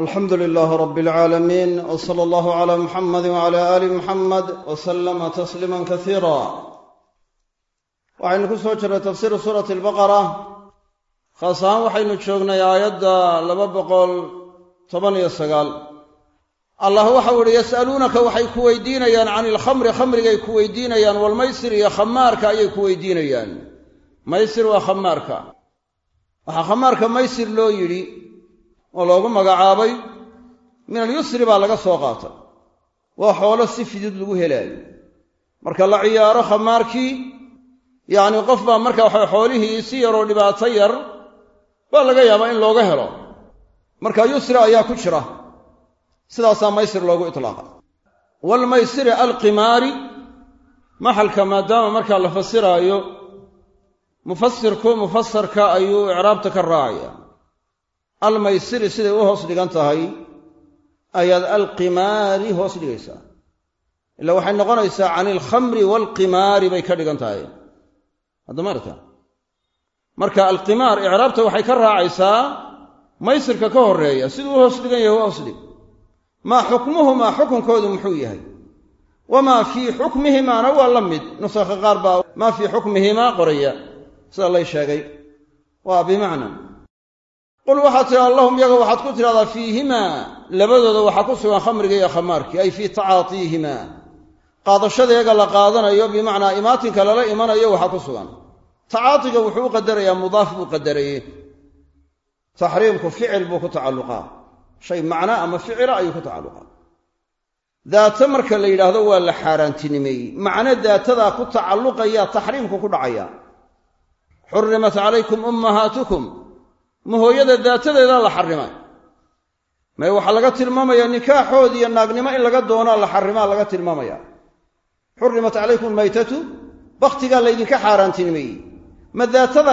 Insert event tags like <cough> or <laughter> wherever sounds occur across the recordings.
alxamdu lilaahi rabi alcaalamiin w sala allahu cala muxamadi wcala aali muxamed w salama tasliima kasiira waxaynu ku soo jirnay tafsiiru suurati albaqara. Khaas ahaan waxaynu joognay aayadda laba boqol toban iyo sagaal. Allah waxau ihi yas'aluunaka waxay ku weydiinayaan can ilkhamri khamrigay ku weydiinayaan walmaysir iyo khamaarka ayay ku weydiinayaan. Maysir waa khamaarka waxaa khamaarka maysir loo yidhi oo loogu magacaabay min alyusri baa laga soo qaatay. Waa xoolo si fidid lagu helaayo. Marka la ciyaaro khamaarkii yacni qof baa marka waxa xoolihii si yaroo dhibaato yar baa laga yaabaa in looga helo. Marka yusri ayaa ku jira. Sidaasaa maysir loogu itlaaqa waalmaysiri alqimaari maxalka maadaama markaa la fasiraayo mufasirku mufasarka ayuu icraabta ka raacaya almaysiri siday u hoos dhigan tahay ayaad alqimaari hoos dhigaysaa. Ila waxay noqonaysaa can ilkhamri waalqimaari bay ka dhigan tahay. Haddamaarta marka alqimaar icraabta waxay ka raacaysaa maysirka ka horreeya siduu u hoos dhigan yahay u hoos dhig. Maa xukmuhumaa xukunkoodu muxuu yahay? Wamaa fii xukmihimaana waa la mid. Nusakha qaar baa maa fii xukmihimaa qoraya. Sida lay sheegay. Waa bimacna qul waxaad tidhahda allahum yaga waxaad ku tidhahdaa fiihimaa labadooda waxaa ku sugan khamriga iyo khamaarkii ay fii tacaatiihimaa qaadashadeega la qaadanayo bimacnaa imaatinka lala imanayo waxaa ku sugan. Tacaatiga wuxuu u qadarayaa mudaaf buu qadarayey taxriimku ficil buu ku tacalluqaa. Shay macna ama ficila ayuu ku tacalluqaa. Daata marka la yidhaahdo waa la xaaraantinimeeyey macno daatadaa ku tacalluqaya taxriimku ku dhacaya xurimat calaykum ummahaatukum ma hooyada daatadeedaa la xarrimay. May waxaa laga tilmaamaya nikaaxood iyo naagnimo in laga doonaa la xarrimaa laga tilmaamaya. Xurimat calaykum maytatu bakhtigaa laydinka xaaraantinimeeyey ma daatada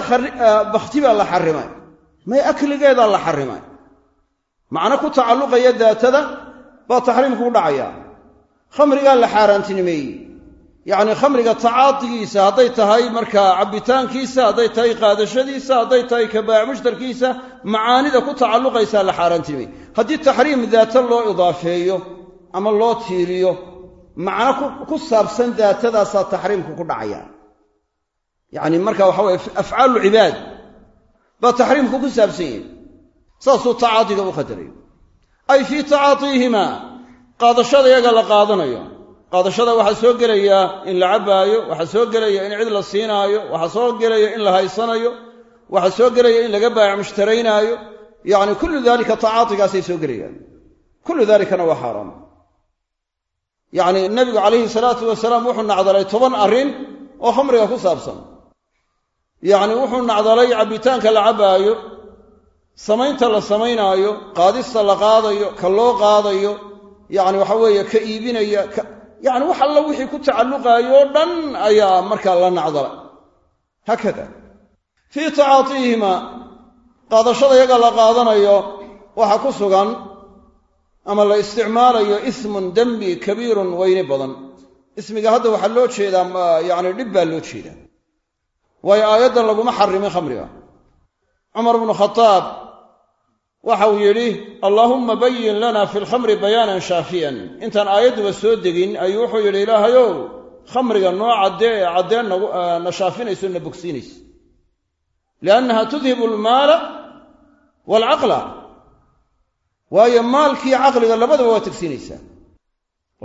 bakhti baa la xarrimay. May akligeedaa la xarrimay. Macno ku tacalluqaya daatada baa taxriimku u dhacaya. Khamrigaa la xaaraantinimeeyey yacni khamriga tacaadigiisa hadday tahay markaa cabbitaankiisa hadday tahay qaadashadiisa hadday tahay kabaac mushtarkiisa macaanida ku tacalluqaysaa la xaaraantinimey haddii taxriim daata loo idaafeeyo ama loo tiiriyo macno ku saabsan daatadaasaa taxriimku ku dhacaya. Yacni marka waxa weye afcaalu cibaad baa taxriimku ku saabsan yahi saasuu tacaadiga u qadaray ay fii tacaatiihimaa qaadashada iyaga la qaadanayo qaadashada waxaa soo gelaya in la cabbaayo waxaa soo gelaya in cid la siinaayo waxaa soo gelaya in la haysanayo waxaa soo gelaya in laga baayac mushtaraynaayo yacni kullu daalika tacaatigaasay soo gelayaan. Kullu daalikana waa xaaraam. Yacni nebigu calayhi salaatu wasalaam wuxuu nacdalay toban arrin oo khamriga ku saabsan. Yacni wuxuu nacdalay cabbitaanka la cabbaayo samaynta la samaynaayo qaadista la qaadayo ka loo qaadayo. Yacni waxa weeye ka iibinaya yacni wax alla wixii ku tacalluqaayo o dhan ayaa markaa la nacdalay haakada fii tacaatiihima qaadashada iyaga la qaadanayo waxaa ku sugan ama la isticmaalayo ismun dembi kabiirun weyni badan. Ismiga hadda waxaa loo jeedaa yacni dhib baa loo jeedaa. Waayo aayaddan laguma xarimin khamriga. Cumar bnu khadaab waxau yidhi allaahumma bayin lana fi lkhamri bayaanan shaafiyan. Intaan aayadduba soo degin ayuu wuxuu yidhi ilaahayow khamriga noo caddee ee caddeen na shaafinayso na bogsiinayso. Liannaha tudhibu almaala waalcaqla waayo maalkii caqliga labadaba waa tegsiinaysaa.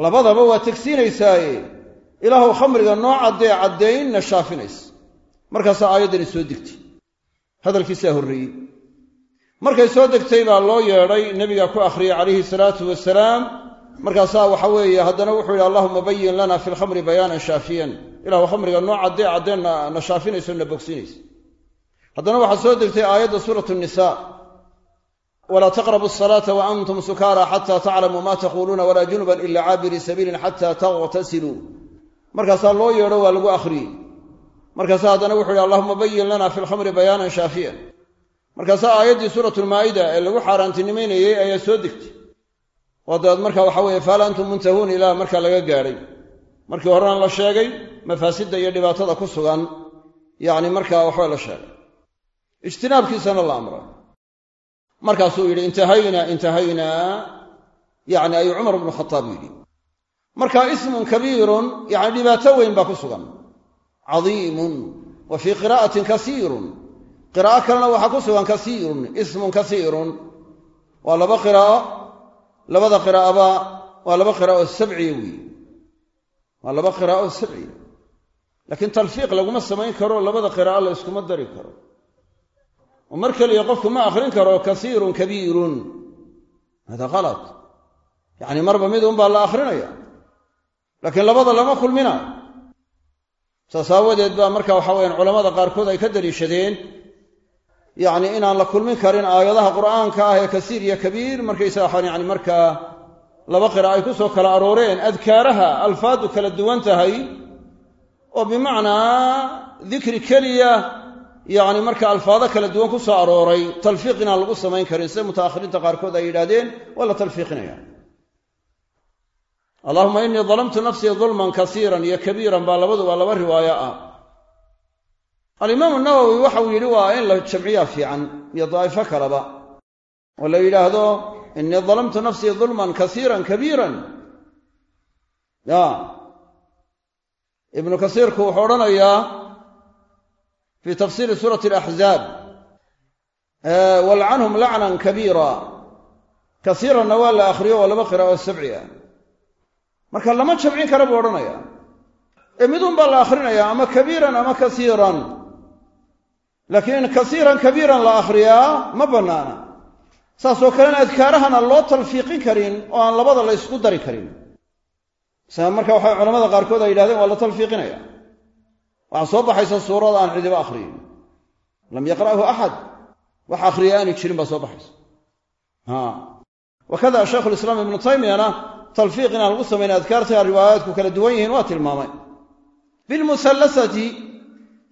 Labadaba waa tegsiinaysaaye. Ilaahuw khamriga noo caddee caddeyn na shaafinayso. Markaasaa aayaddani soo degtay. Hadalkiisaa horreeyey markay soo degtay baa loo yeedhay nebiga ku akhriyey calayhi salaatu wasalaam markaasaa waxa weeye haddana wuxuu yidhi allahuma bayin lana fi lkhamri bayaanan shaafiyan. Ilahu khamriga noo caddee caddeen na shaafinayso na bogsinayso haddana waxaa soo degtay aayadda suuratu nisa walaa taqrabu asalaata wa antum sukaara xata taclamuu ma taquuluuna walaa junuban ila caabirii sabiilin xata taghtasiluu markaasaa loo yeedho waa lagu akhriyey. Markaasaa haddana wuxuu yidhi allahuma bayin lana fi lkhamri bayaanan shaafiyan markaasaa aayaddii suuratulmaa'ida ee lagu xaaraantinimaynayey ayaa soo degtay. Waa dabeed marka waxa weeye faal antum muntahuun ilaa marka laga gaadhay markii horena la sheegay mafaasidda iyo dhibaatada ku sugan yacni markaa waxba la sheegay. Ijtinaabkiisana la amray. Markaasuu yidhi intahaynaa intahaynaa yacni ayuu cumar bnu khataab yidhi. Marka ismun kabiirun yacni dhibaato weyn baa ku sugan. Cadiimun wa fii qiraa'atin kasiirun qiraa'o kalena waxaa ku sugan kasiirun ismun kasiirun. Waa laba qiraa'o labada qiraa'aba waa laba qiraa'o sabciya weeye waa laba qiraa'o sabciya laakiin talfiiq laguma samayn karo labada qiraa'o la yskuma dari karo. Oo mar keliya qofku ma akhrin karo kasiirun kabiirun. Hada kalad yacni marba mid un baa la akhrinaya. Laakiin labada lama kulmina. Saas aawadeed baa marka waxa weyaan culamada qaarkood ay ka daliishadeen yacni inaan la kulmin karin aayadaha qur'aanka ah ee kasiir iyo kabiir markaysaga waxaan yani markaa laba qira ay ku soo kala arooreen adkaaraha alfaadu kala duwan tahay oo bimacnaa dikri keliya yacni marka alfaado kala duwan ku soo arooray talfiiq inaan lagu samayn karin. Sida mutaakhiriinta qaarkood ay yidhahdeen waa la talfiiqinaya. Allahuma inii dalamtu nafsii dulman kasiiran iyo kabiiran baa labaduba laba riwaayo ah alimaamu nawowi waxauu yidhi waa in la jamciyaa fiican iyo daa'ifo kaleba. Oo la yidhaahdo inii dalamtu nafsii dulman kasiiran kabiiran. Ya. Ibnu kasiirku wuxuu odhanayaa fii tafsiiri suurati alaxzaab walcanhum lacnan kabiira. Kasiiranna waa la akhriyo waa laba qiraa'o sabci ah. Marka lama jamcin kara buu odhanaya ee midun baa la akhrinayaa ama kabiiran ama kasiiran laakiin in kasiiran kabiiran la akhriyaa ma bannaana. Saasoo kalena adkaarahana loo talfiiqin karin oo aan labada la ysku dari karin. Sa marka waxay culamada qaarkood ay yidhahdeen waa la talfiiqinaya. Waxaa soo baxaysa suurada aan cidiba akhriyin. Lam yaqra'hu axad wax akhriya aanu jirin baa soo baxaysa. Wakada shaykhu lislaam ibnu taymiyana talfiiq inaan lagu samayn adkaarta riwaayaadku kala duwan yihiin waa tilmaamay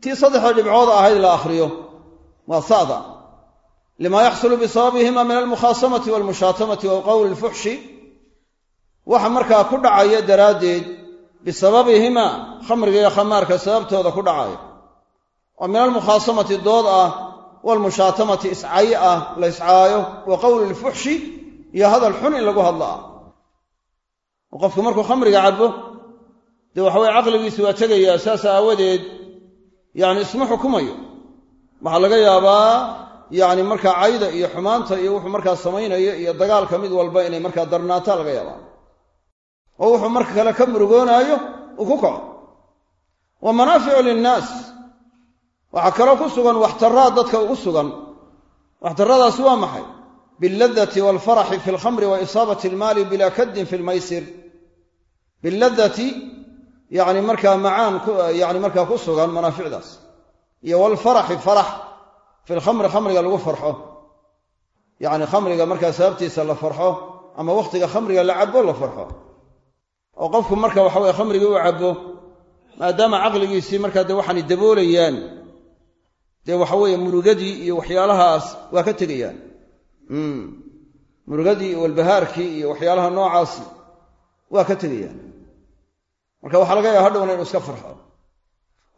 tii saddexda dhibcood ahayd la akhriyo waa sada. Lima yaxsulu bisababihima min almukhaasamati walmushaatamati wa qowli lfuxshi waxa markaa ku dhacaya daraaddeed bisababihima khamriga iyo khamaarka sababtooda ku dhacaya. Oo min almukhaasamati dood ah walmushaatamati iscay ah la iscaayo wa qowli lfuxshi iyo hadal xun in lagu hadlo ah. Qofku markuu khamriga cabo dee waxaweye caqligiisi waa tegayaa saas aawadeed yacni isma xukumayo. Waxaa laga yaabaa yacni markaa cayda iyo xumaanta iyo wuxuu markaa samaynayo iyo dagaalka mid walba inay markaa darnaata laga yaabaa. Oo wuxuu marka kale ka murugoonaayo uu ku kaco. Wa manaaficu linnaas. Waxaa kaloo ku sugan waxtaraad dadka ugu sugan. Waxtaradaasi waa maxay? Billadati waalfaraxi fi alkhamri wa isaabati almaali bila kaddin fi lmaysir billadati yacni markaa macaan yani markaa ku sugan manaaficdaas. Iyo waalfaraxi farax. Fi lkhamri khamriga lagu farxo. Yacni khamriga markaa sababtiisa la farxo ama wakhtiga khamriga la cabo la farxo. Oo qofku marka waxa weye khamrigii u cabo maadaama caqligiisii markaa dee waxaanay daboolayaan dee waxa weeye murugadii iyo waxyaalahaas waa ka tegayaan. Murugadii iyo walbahaarkii iyo waxyaalaha noocaasi waa ka tegayaan marka waxaa laga yaaba hadhowna inuu iska farxo.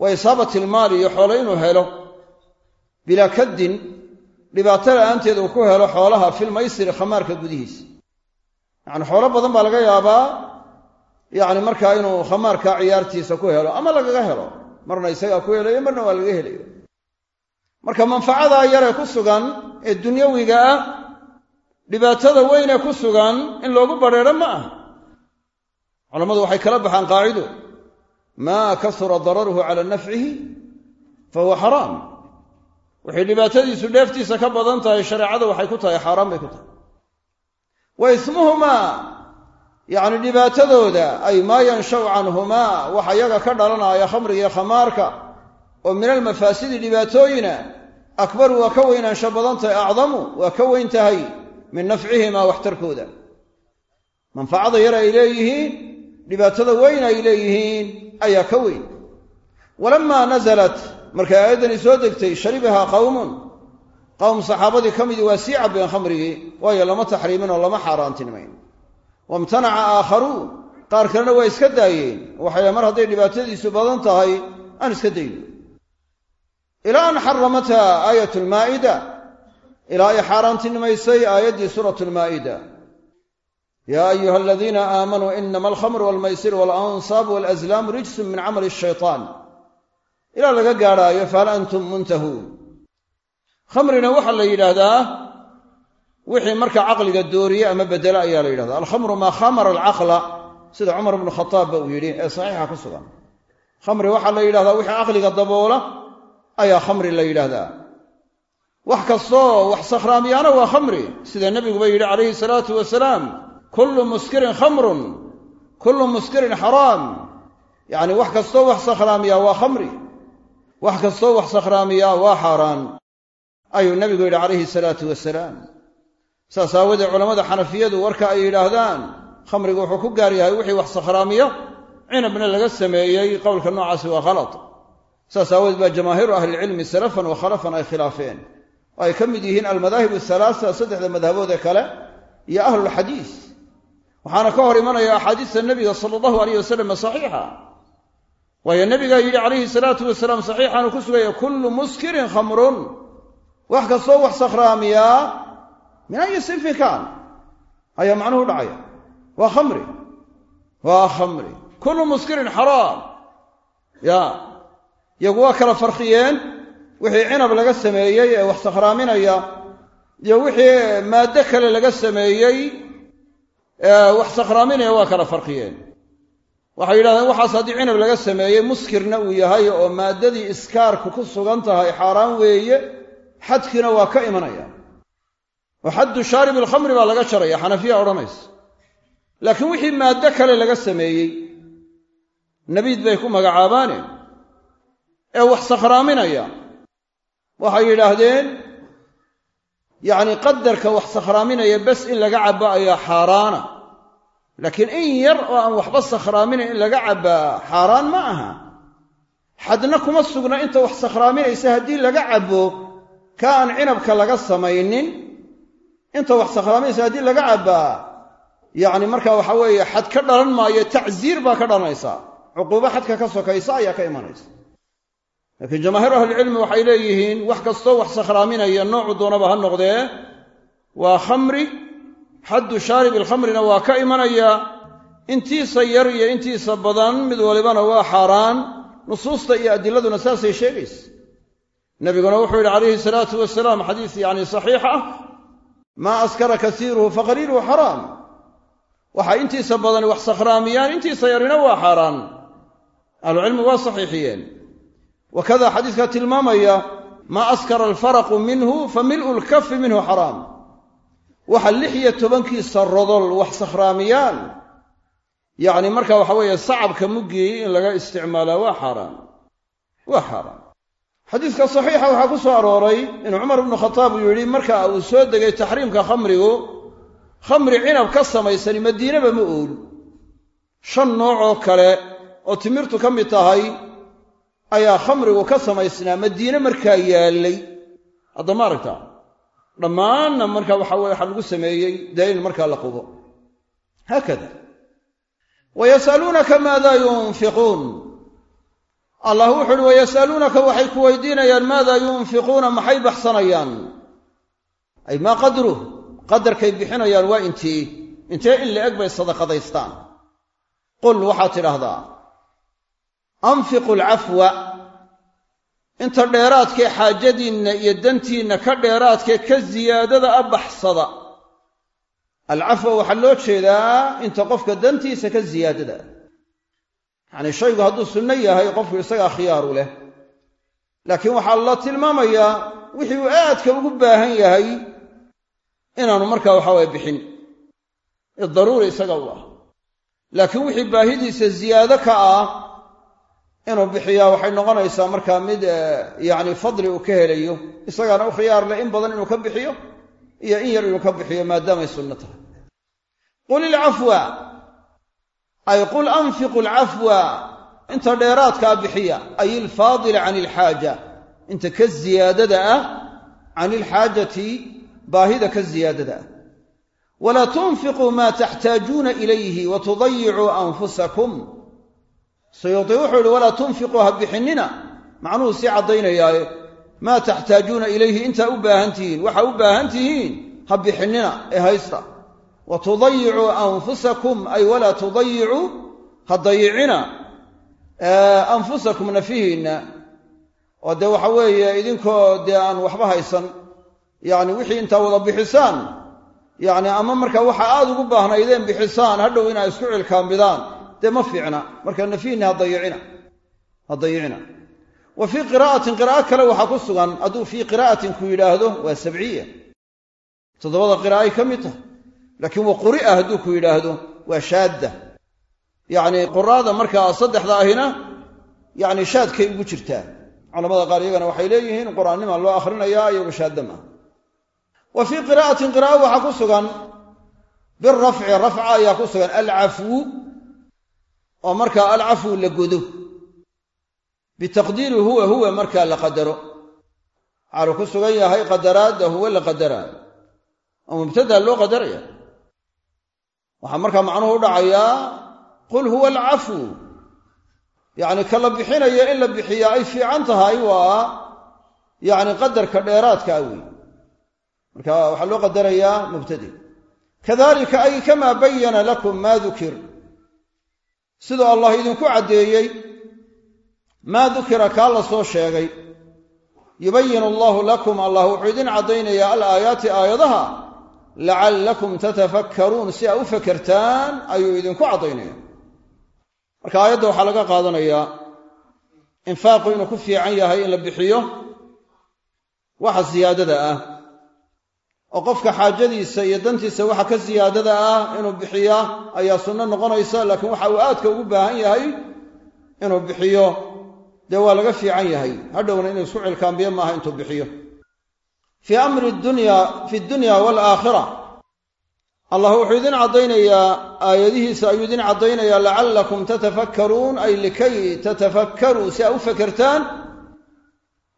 Wa isaabati ilmaali iyo xoolo inuu helo. Bilaa kaddin dhibaato la'aanteed uu ku helo xoolaha filmaysiri khamaarka gudihiisa. Yacni xoolo badan baa laga yaabaa yacni markaa inuu khamaarka ciyaartiisa ku helo ama lagaga helo. Marna isagaa ku helayo marna waa laga helayo. Marka manfacadaa yaree ku sugan ee dunyawiga ah dhibaatada weynee ku sugan in loogu badrheero ma aha culammadu waxay kala baxaan qaacido maa kasura dararuhu cala nafcihi fa huwa xaraam. Waxay dhibaatadiisu dheeftiisa ka badan tahay shareecada waxay ku tahay xaaraan bay ku tahay. Wa ismuhumaa yacni dhibaatadooda ay maa yanshacu canhumaa waxa yaga ka dhalanaya khamriga iyo khamaarka oo min almafaasidi dhibaatooyina akbaru waa ka weynaansho badan tahay acdamu waa ka weyn tahay min nafcihimaa waxtarkooda manfacada yar ay leeyihiin dhibaatada weyn ay leeyihiin ayaa ka weyn. Walamaa nasalat markay aayaddani soo degtay sharibahaa qawmun. Qowm saxaabadii ka midii waa sii cabbeen khamrigii waayo lama taxriimin oo lama xaaraantinimayn wamtanaca aakharuun qaar kalena waa iska daayeen. Waxay mar hadday dhibaatadiisu badan tahay aan iska dayno ilaa an xaramatha aayat lmaa'ida ilaa ay xaaraantinimaysay aayaddii suuratu lmaa'ida yaa ayuha aladiina aamanuu inama alkhamru walmaysir waalansaabu walazlaamu rijsun min camali shaytaan ilaa laga gaadhaayo fahal antum muntahuun khamrina waxaa la yidhaahdaa wixii marka caqliga dooriye ama bedela ayaa la yidhahda alkhamru maa khamara alcaqla sida cumar bnu khataabba uu yidhi ee saxiixa ku sugan. Khamri waxaa la yidhahdaa wixii caqliga daboola ayaa khamri la yidhaahdaa. Wax kastoo wax sakhraamiyaana waa khamri sida nebiguba yidhi calayhi salaatu wasalaam kullu muskirin khamrun kullu muskirin xaraam yacni wax kastoo wax sakhraamiyaa waa khamri wax kastoo wax sakhraamiyaa waa xaaraan. Ayuu nebigu yidhi calayhi salaatu wasalaam saas aawadee culammada xanafiyadu warka ay yidhaahdaan khamrigu wuxuu ku gaar yahay wixii wax sakhraamiya cinabna laga sameeyey qowlka noocaasi waa khalad. Saas aawadeed baa jamaahiiru ahlilcilmi salafan wa khalafan ay khilaafeen. Oo ay ka mid yihiin almadaahib asalaasa saddexda madhabood kale iyo ahlulxadiis waxaana ka hor imanaya axaadiista nebiga sala allahu alayh wasalam saxiixa. waayo nebigaa yidhi calayhi salaatu wasalaam saxiixaanu ku sugaya kullu muskirin khamrun. wax kastoo wax sakhraamiyaa min ayi sinfi kaan ayaa macnuhu dhacaya. waa khamri. waa khamri. kullu muskirin xaraam. ya iyagu waa kala farqiyeen wixii cinab laga sameeyey ee wax sakhraaminaya iyo wixii maaddo kale laga sameeyey ee wax sakhraaminaya waa kala farqiyeen. Waxay yidhahdeen waxaas haddii cinab laga sameeyey muskirna uu yahay oo maaddadii iskaarku ku sugan tahay xaaraan weeye xadkiina waa ka imanaya. Oo xaddu shaarib alkhamri baa laga jaraya xanafiya odhanaysa. Laakiin wixii maaddo kale laga sameeyey nabiid bay ku magacaabaane ee wax sakhraaminaya waxay yidhaahdeen yacni qadarka wax sakhraaminaya bes in laga cabbo ayaa xaaraana. Laakiin in yar oo aan waxba sakhraaminayn in laga cabbaa xaaraan ma aha. Xadna kuma sugna inta wax sakhraaminaysa haddii laga cabbo ka aan cinabka laga samaynin. Inta wax sakhraaminaysa haddii laga cabbaa yacni marka waxa weeye xad ka dhalan maayo tacsiir baa ka dhalanaysa cuquubo xadka ka sokaysa ayaa ka imanaysa laakiin jamaahiir ahlicilmi waxay leeyihiin wax kastoo wax sakhraaminaya noocu doonaba ha noqdee. Waa khamri xaddu shaaribi alkhamrina waa ka imanaya. Intiisa yar iyo intiisa badan mid walibana waa xaaraan. Nusuusta iyo adiladuna saasay sheegaysa. Nebiguna wuxuu yidhi calayhi salaatu wasalaam xadiis yacni saxiix ah. Maa askara kasiiruhu faqaliiluhu xaraam. Waxay intiisa badani wax sakhraamiyaan intiisa yarina waa xaaraan. Ahlucilmi waa saxiixiyeen wakada xadiiska tilmaamaya maa askara alfaraqu minhu fa mil'u lkafi minhu xaraam waxa lix iyo tobankiisa rodol wax sakhraamiyaan. Yacni marka waxa weeye sacabka muggii in laga isticmaalaa waa xaaraan waa xaaraan xadiiska saxiixa waxaa ku soo arooray inuu cumar ibnu khataab uu yidhi marka uu soo degay taxriimka khamrigu khamri cinab ka samaysani madiinaba ma ool. Shan nooc oo kale oo timirtu ka mid tahay ayaa khamrigu ka samaysnaa madiine markaa yaallay haddama aragtaa dhammaanna marka waxa weye waxaa lagu sameeyey in markaa la qubo. Haakada. Wa yasaluunaka maada yunfiquun. Allah wuxu uhi wayas'aluunaka waxay ku weydiinayaan maada yunfiquuna maxay baxsanayaan? Ay maa qadruh qadarkay bixinayaan waa intii intee in la-eg bay sadaqadaystaan. Qul waxaad tidhaahdaa anfiqu alcafwa inta dheeraadkee xaajadiinna iyo dantiinna ka dheeraadkee ka siyaadada a baxsada alcafwa waxaa loo jeedaa inta qofka dantiisa ka siyaadada yacnii shaygu hadduu sunno yahay qofku isagaa khiyaaru leh laakiin waxaa la tilmaamayaa wixii uu aadka ugu baahan yahay inaanu markaa waxaweye bixin daruuri isaga u ah laakiin wixii baahidiisa ziyaado ka ah inuu bixiyaa waxay noqonaysaa markaa mid yacni fadli uu ka helayo isagaana u khiyaar leh in badan inuu ka bixiyo iyo in yar inuu ka bixiyo maadaamay sunno tahay. Qul ilcafwa ay qul anfiqu alcafwa inta dheeraadkaa bixiya ay ilfaadila can ilxaaja inta ka ziyaadada ah can ilxaajati baahida ka ziyaadada ah. Walaa tunfiquu maa taxtaajuuna ilayhi wa tudayicuu anfusakum sayuuti wuxuu yihi walaa tunfiquu ha bixinina. Macnuhu sii caddaynayaaye maa taxtaajuuna ilayhi intaa u baahan tihiin waxaa u baahan tihiin ha bixinina ee haysta. Wa tudayicuu anfusakum ay walaa tudayicuu ha dayicina anfusakum nafihiinna. Oo dee waxa weeye idinkoo dee aan waxba haysan yacni wixii intaa wada bixisaan yacni ama markaa waxa aada ugu baahnaydeen bixisaan hadhow inaa isku cilkaambidaan dee ma fiicna. Marka nafihiinna ha dayicina ha dayicina. Wa fii qiraa'atin qiraa'o kale waxaa ku sugan hadduu fii qiraa'atin ku yidhaahdo waa sabciya. Toddobada qiraa'ay ka mid tahay. Laakiin wa quri'a hadduu ku yidhaahdo waa shaadda. Yacni quraada markaa saddexda ahina yacni shaadkay ugu jirtaa. Culamada qaar iyagana waxay leeyihiin qur'aannima loo akhrinayaa iyagu shaadda maaha wa fii qiraa'atin qiraa'o waxaa ku sugan birafci rafca ayaa ku sugan alcafwu oo markaa alcafwu la godo. Bitaqdiiri huwa huwa markaa la qadaro. Waxaanu ku sugan yahay qadaraadda huwa la qadaraa oo mubtadaa loo qadaraya. Waxaa markaa macnuhu u dhacayaa qul huwa alcafwu yacni ka la bixinayo in la bixiyaa ay fiican tahay waa yacni qadarka dheeraadkaa wey marka waxaa loo qadarayaa mubtadi. Kadalika ay kamaa bayana lakum maa dukir siduu allah idinku caddeeyey maa dukira kaa la soo sheegay. Yubayinu allahu lakum allah wuxuu idin caddaynayaa alaayaati aayadaha lacallakum tatafakkaruun. Si aa u fakertaan ayuu idinku caddaynaya marka aayadda waxaa laga qaadanayaa infaaqu inuu ku fiican yahay in la bixiyo waxa siyaadada ah oo qofka xaajadiisa iyo dantiisa waxa ka siyaadada ah inuu bixiyaa ayaa sunno noqonaysa laakiin waxa uu aadka ugu baahan yahay inuu bixiyo dee waa laga fiican yahay. Hadhowna inuu isku cilkaambiyo maaha intuu bixiyo. Fii amri dunya fi dunya waalaakhira allah wuxuu idin caddaynayaa aayadihiisa ayuu idin caddaynayaa lacallakum tatafakkaruun ay likay tatafakkaruu si aa u fakertaan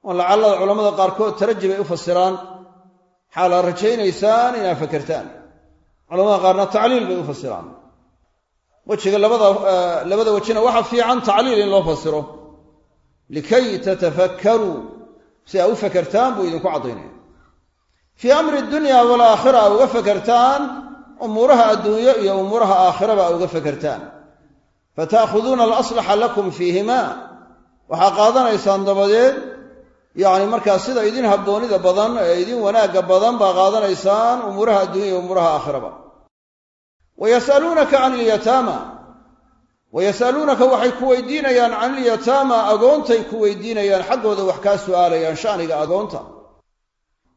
oo lacallada culamada qaarkood taraji bay u fasiraan xaalaad rajaynaysaan inaad fakertaan culamada qaarna tacliil bay u fasiraan. Wejiga labada labada wejina waxa fiican tacliil in loo fasiro. Likay tatafakkaruu si aa u fakertaan buu idinku caddaynaya. Fii amri dunya waalaakhira a uga fakertaan umuuraha adduunyo iyo umuuraha aakhiraba a uga fakertaan fata'khuduuna alaslaxa lakum fiihima waxaa qaadanaysaan dabadeed yacni markaa sida idin habboonida badan ee idin wanaagga badan baa qaadanaysaan umuuraha adduunya iyo umuuraha aakhiraba wa yas'aluunaka can ilyataama wa waxay ku weydiinayaan can ilyataama agoontay ku weydiinayaan xaggooda wax kaa su'aalayaan sha'niga agoonta.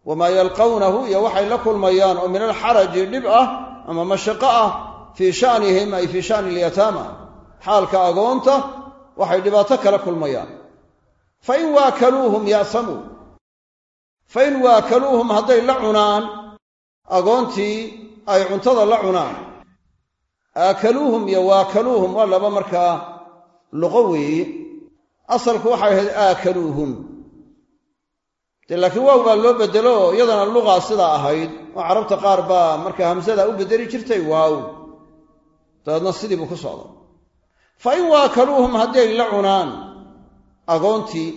Wamaa yalqawnahu iyo waxay la kulmayaan oo min alxaraji dhib ah ama mashaqo ah fii sha'nihim ay fii sha'ni ilyataama xaalka agoonta waxay dhibaato kala kulmayaan fain waakaluuhum ya'samuu fain waakaluuhum hadday la cunaan agoontii ay cuntada la cunaan. Aakaluuhum iyo waakaluuhum waa laba markaa luqo weeye asalku waxay ahayd aakaluuhum. Dee laakiin waaw baa loo bedelo iyadana luqaa sidaa ahayd. Oo carabta qaar baa markaa hamsada u bedeli jirtay waaw. Dabeedna sidii buu ku socda. Fa in waakaluuhum haddii ay la cunaan agoontii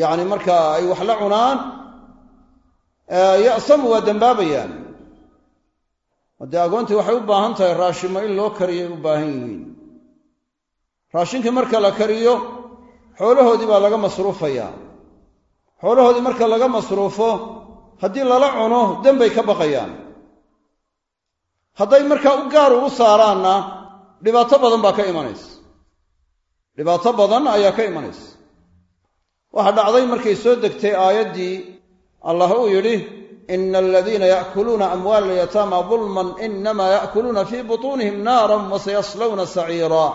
yacni markaa ay wax la cunaan ya'samu waa dembaabayaan haddee agoontii waxay u baahan tahay raashimo in loo kariyay u baahan yihiin. Raashinkii marka la kariyo xoolahoodii baa laga masruufayaa xoolahoodii marka laga masruufo haddii lala cuno dembay ka baqayaan. Hadday markaa u gaar ugu saaraanna dhibaato badan baa ka imanaysa dhibaato badan ayaa ka imanaysa. Waxaa dhacday markay soo degtay aayaddii allah uu yidhi ina aladiina ya'kuluuna amwaala alyataama dulman inamaa ya'kuluuna fii butuunihim naaran wasayaslawna saciira.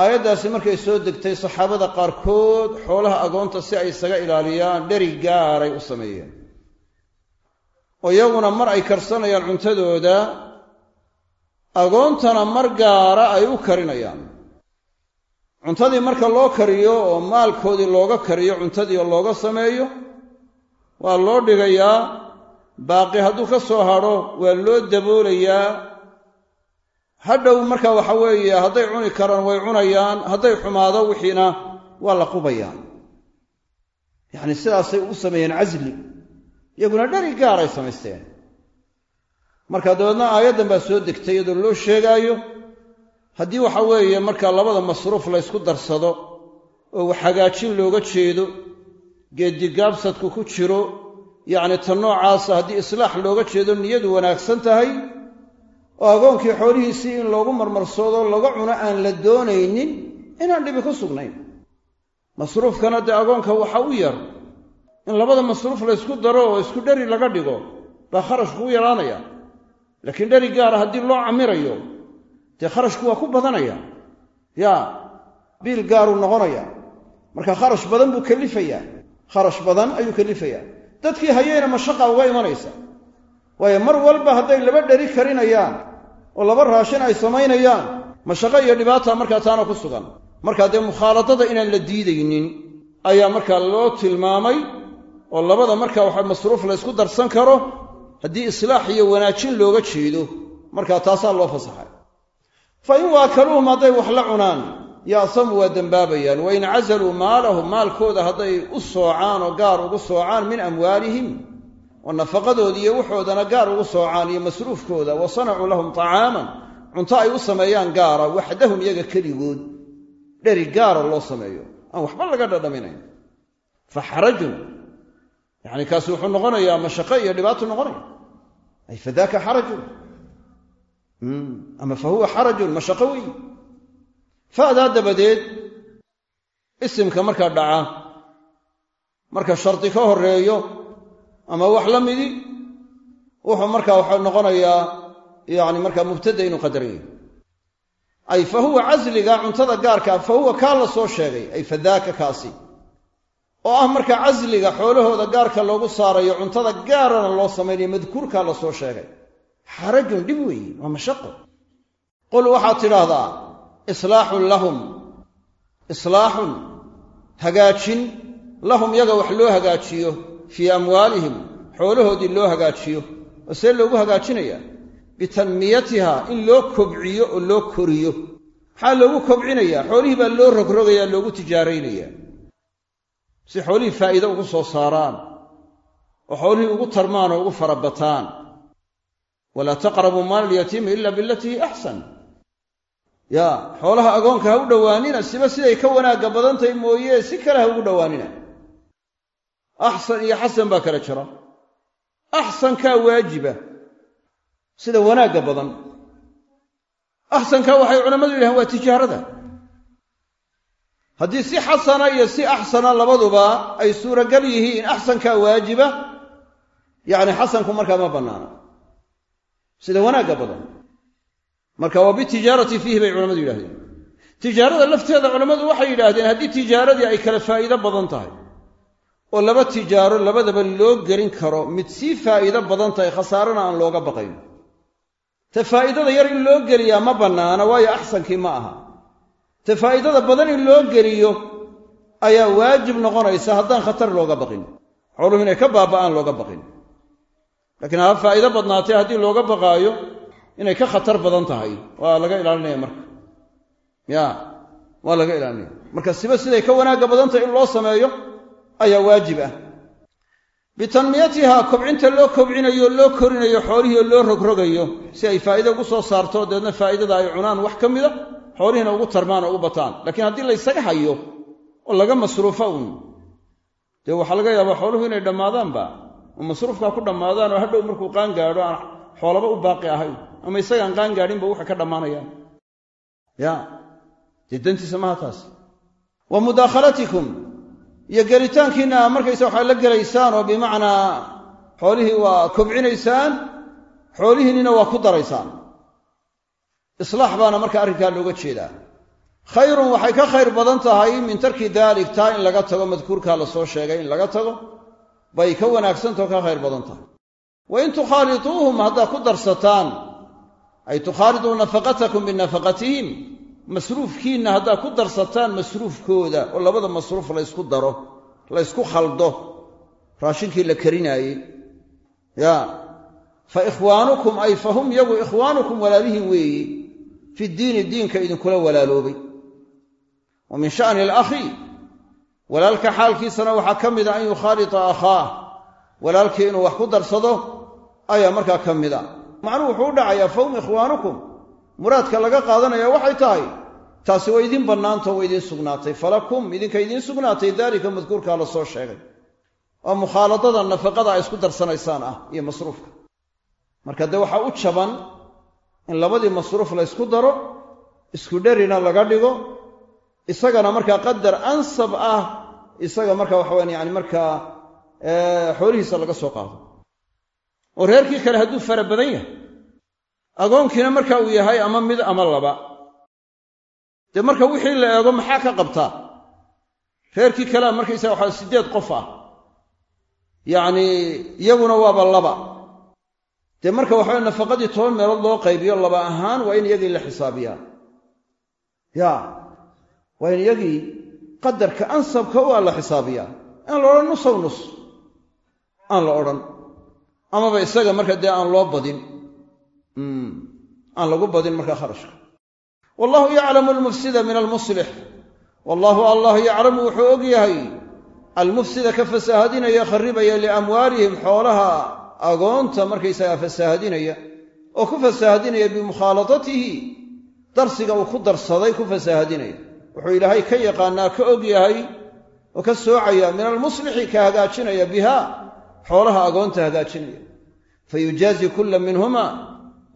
Aayaddaasi markay soo degtay saxaabada qaarkood xoolaha agoonta si ay isaga ilaaliyaan dheri gaaray u sameeyeen. Oo iyaguna mar ay karsanayaan cuntadooda agoontana mar gaara ay u karinayaan cuntadii marka loo kariyo oo maalkoodii looga kariyo cuntadii oo looga sameeyo waa loo dhigayaa. Baaqi hadduu ka soo hadho waa loo daboolayaa. Hadhow marka waxa weeye hadday cuni karaan way cunayaan. Hadday xumaado wixiina waa la qubayaan. Yacni sidaasay u sameeyeen casli. Iyaguna dheri gaaray samaysteen. Marka dabeedna aayaddan baa soo degtay iyadoo loo sheegaayo haddii waxa weeye markaa labada masruuf laysku darsado oo wax hagaajin looga jeedo geeddigaabsadku ku jiro yacni ta noocaasa haddii islaax looga jeedo niyadu wanaagsan tahay oo agoonkii xoolihiisii in loogu marmarsoodo laga cuno aan la doonaynin inaan dhibi ku sugnayn. Masruufkana dee agoonka waxa u yar. In labada masruuf laysku daro oo isku dheri laga dhigo baa kharashku u yaraanaya. Laakiin dheri gaara haddii loo camirayo dee kharashku waa ku badanaya. Yaa biil gaaruu noqonaya. Marka kharash badan buu kalifayaa kharash badan ayuu kalifayaa dadkii hayeyna mashaqa uga imanaysa. Waayo mar walba hadday laba dheri karinayaan oo laba raashin ay samaynayaan mashaqo iyo dhibaata markaa taana ku sugan. Markaa dee mukhaaladada inaan la diidaynin ayaa markaa loo tilmaamay oo labada markaa waxa masruuf la ysku darsan karo haddii islaax iyo wanaajin looga jeedo. Markaa taasaa loo fasaxay fa in waakaluuhum hadday wax la cunaan ya'samu waa dembaabayaan wa in casaluu maalahum maalkooda hadday u soocaan oo gaar ugu soocaan min amwaalihim oo nafaqadoodi iyo waxoodana gaar ugu soocaan iyo masruufkooda wa sanacuu lahum tacaaman cunto ay u sameeyaan gaara waxdahum iyaga keligood dheri gaara loo sameeyo. Aan waxba laga dhadhaminayn. Fa xarajun yacni kaasi wuxuu noqonayaa mashaqo iyo dhibaato noqonaya. Ay fadaaka xarajun ama fa huwa xarajun mashaqo weyi fa'daa dabadeed isimka markaa dhaca marka shardi ka horeeyo ama wax la midi wuxuu markaa waxaa noqonayaa yani markaa mubtada inuu qadaraya ay fa huwa casliga cuntada gaarkaa fa huwa kaa la soo sheegay ay fadaaka kaasi. Oo ah marka casliga xoolahooda gaarka loogu saarayo cuntada gaarana loo samaynayo madkuurkaa la sheegay xarajun dhib weeye waa mashaqo. Qul waxaad tidhaahdaa islaaxun lahum islaaxun hagaajin lahum yaga wax loo hagaajiyo fii amwaalihim xoolahoodii loo hagaajiyo oo see loogu hagaajinayaa bitanmiyatiha in loo kobciyo oo loo koriyo. Maxaa loogu kobcinayaa xoolihii baa loo rogrogayaa loogu tijaaraynayaa. Si xoolihii faa'iide ugu soo saaraan oo xoolihii ugu tarmaan oo ugu farabataan walaa taqrabuu maala alyatiimi ila bilatii axsan yaa xoolaha agoonka ha u dhowaanina siba siday ka wanaagga badan tahay mooye si kale ha ugu dhowaanina. Axsan iyo xasan baa kala jira axsankaa waajiba sida wanaagga badan. Axsankaa waxay culammadu yidhahaan waa tijaarada. Haddii si xasana iyo si axsana labaduba ay suuragal yihiin axsankaa waajiba yacni xasanku markaa ma bannaana sida wanaagga badan. Marka waa bitijaarati fiihi bay culamadu yidhahdeen tijaarada lafteeda culammadu waxay yidhaahdeen haddii tijaaradii ay kala faa'iido badan tahay oo laba tijaaro labadaba loo gelin karo mid sii faa'iido badan tahay khasaarana aan looga baqayn. Ta faa'iidada yar in loo geliyaa ma bannaana waayo axsankii ma aha. Ta faa'iidada badan in loo geliyo ayaa waajib noqonaysa haddaan khatar looga baqin. Xooluhu inay ka baaba'aan looga baqin laakiin ha faa'iido badnaatee haddii looga baqaayo inay ka khatar badan tahay. Waa laga ilaalinaya marka. Ya waa laga ilaalinaya. Marka siba siday ka wanaagga badan tahay in loo sameeyo ayaa waajib ah. Bitanmiyatiha kobcinta loo kobcinayo loo korinayo xoolihii oo loo rogrogayo si ay faa'iida ugu soo saarto dabeedna faa'idada ay cunaan wax ka mida xoolihiina ugu tarmaan oo ugu bataan. Laakiin haddii laysaga hayo oo laga masruufo uun dee waxaa laga yaabaa xooluhu inay dhammaadaanba oo masruufkaa ku dhammaadaan oo hadhow markuu qaan gaadho aan xoolaba u baaqi ahayn ama isagaan qaan gaadhinba waxa ka dhammaanayaan. Ya dee dantiisa maha taas. Wa mudaakhalatikum iyo gelitaankiinna markaysa waxaa la gelaysaan oo bimacnaa xoolihii waa kobcinaysaan xoolihiinnina waa ku daraysaan. Islaax baana marka arrinkaa looga jeedaa. Khayrun waxay ka khayr badan tahay min tarki daalik taa in laga tago madkuurkaa la soo sheegay in laga tago bay ka wanaagsantao ka khayr badan tahay. Wa in tukhaaliduuhum haddaad ku darsataan ay tukhaaliduu nafaqatakum binafaqatihim masruufkiinna haddaad ku darsataan masruufkooda oo labada masruuf laysku daro laysku khaldo raashinkii la karinaayey ya fa ikhwaanukum ay fa hum yagu ikhwaanukum walaalihiin weeyi fi diini diinka idinkula walaaloobay. Wa min sha'ni alakhi walaalka xaalkiisana waxaa ka mida an yukhaalita akhaah walaalkii inuu wax ku darsado ayaa markaa ka mida macnuhu wuxuu u dhacayaa fahum ikhwaanukum. Muraadka laga qaadanaya waxay tahay taasi waa idiin bannaanta waa idiin sugnaatay. Falakum idinka idiin sugnaatay daalika madkuurkaa la soo sheegay. Oo mukhaaladada nafaqada ay isku darsanaysaan ah iyo masruufka. Marka dee waxaa u jaban in labadii masruuf la ysku daro isku dherina laga dhigo isagana markaa qadar ansab ah isaga marka waxawan yani markaa xoolihiisa laga soo qaado. Oo reerkii kale hadduu fara badan yahay agoonkiina marka uu yahay ama mid ama laba. Dee marka wixii la eego maxaa ka qabtaa? Reerkii kalea markaysaga waxaa siddeed qof ah. Yacni iyaguna waaba laba. Dee marka waxawe nafaqadii toban meelood loo qaybiyo laba ahaan waa in iyagii la xisaabiyaa. Ya waa in iyagii qadarka ansabka u aan la xisaabiyaa aan la odhan nusow nus. Aan la odhan. Amaba isaga marka dee aan loo badin. Aan lagu badin markaa kharashka. Wallahu yaclamu almufsida min almuslix wallahu allah yaclamu wuxuu og yahay almufsida ka fasaahadinaya kharribaya liamwaalihim xoolaha agoonta markaysagaa fasaahadinaya oo ku fasaahadinaya bimukhaaladatihi darsiga uu ku darsaday ku fasaahadinaya wuxuu ilaahay ka yaqaanaa ka og yahay oo ka soocaya min almuslixi ka hagaajinaya bihaa xoolaha agoonta hagaajinaya. Fa yujaazi kulla minhuma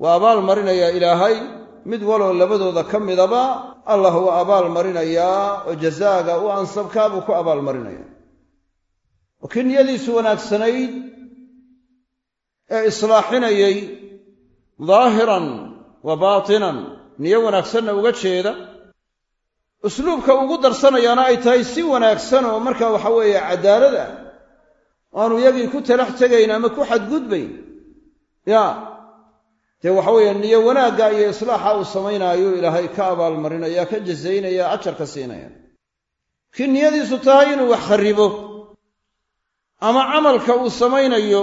waa abaal marinayaa ilaahay mid waloo labadooda ka midaba allah waa abaal marinayaa oo jazaaga u ansabkaa buu ku abaal marinaya. Oo kii niyadiisu wanaagsanayd ee islaaxinayay daahiran wa baatinan niyo wanaagsanna uga jeeda usluubka ugu darsanayaana ay tahay si wanaagsan oo marka waxa weeye cadaalad ah. Aanu iyagii ku talax tegayn ama ku xadgudbayn. Ya dee waxa weeye niyo wanaagga iyo islaaxa uu samaynaayo ilaahay ka abaalmarinaya ka jazaynaya ajar ka siinaya. Kii niyadiisu tahay inuu wax kharribo ama camalka uu samaynayo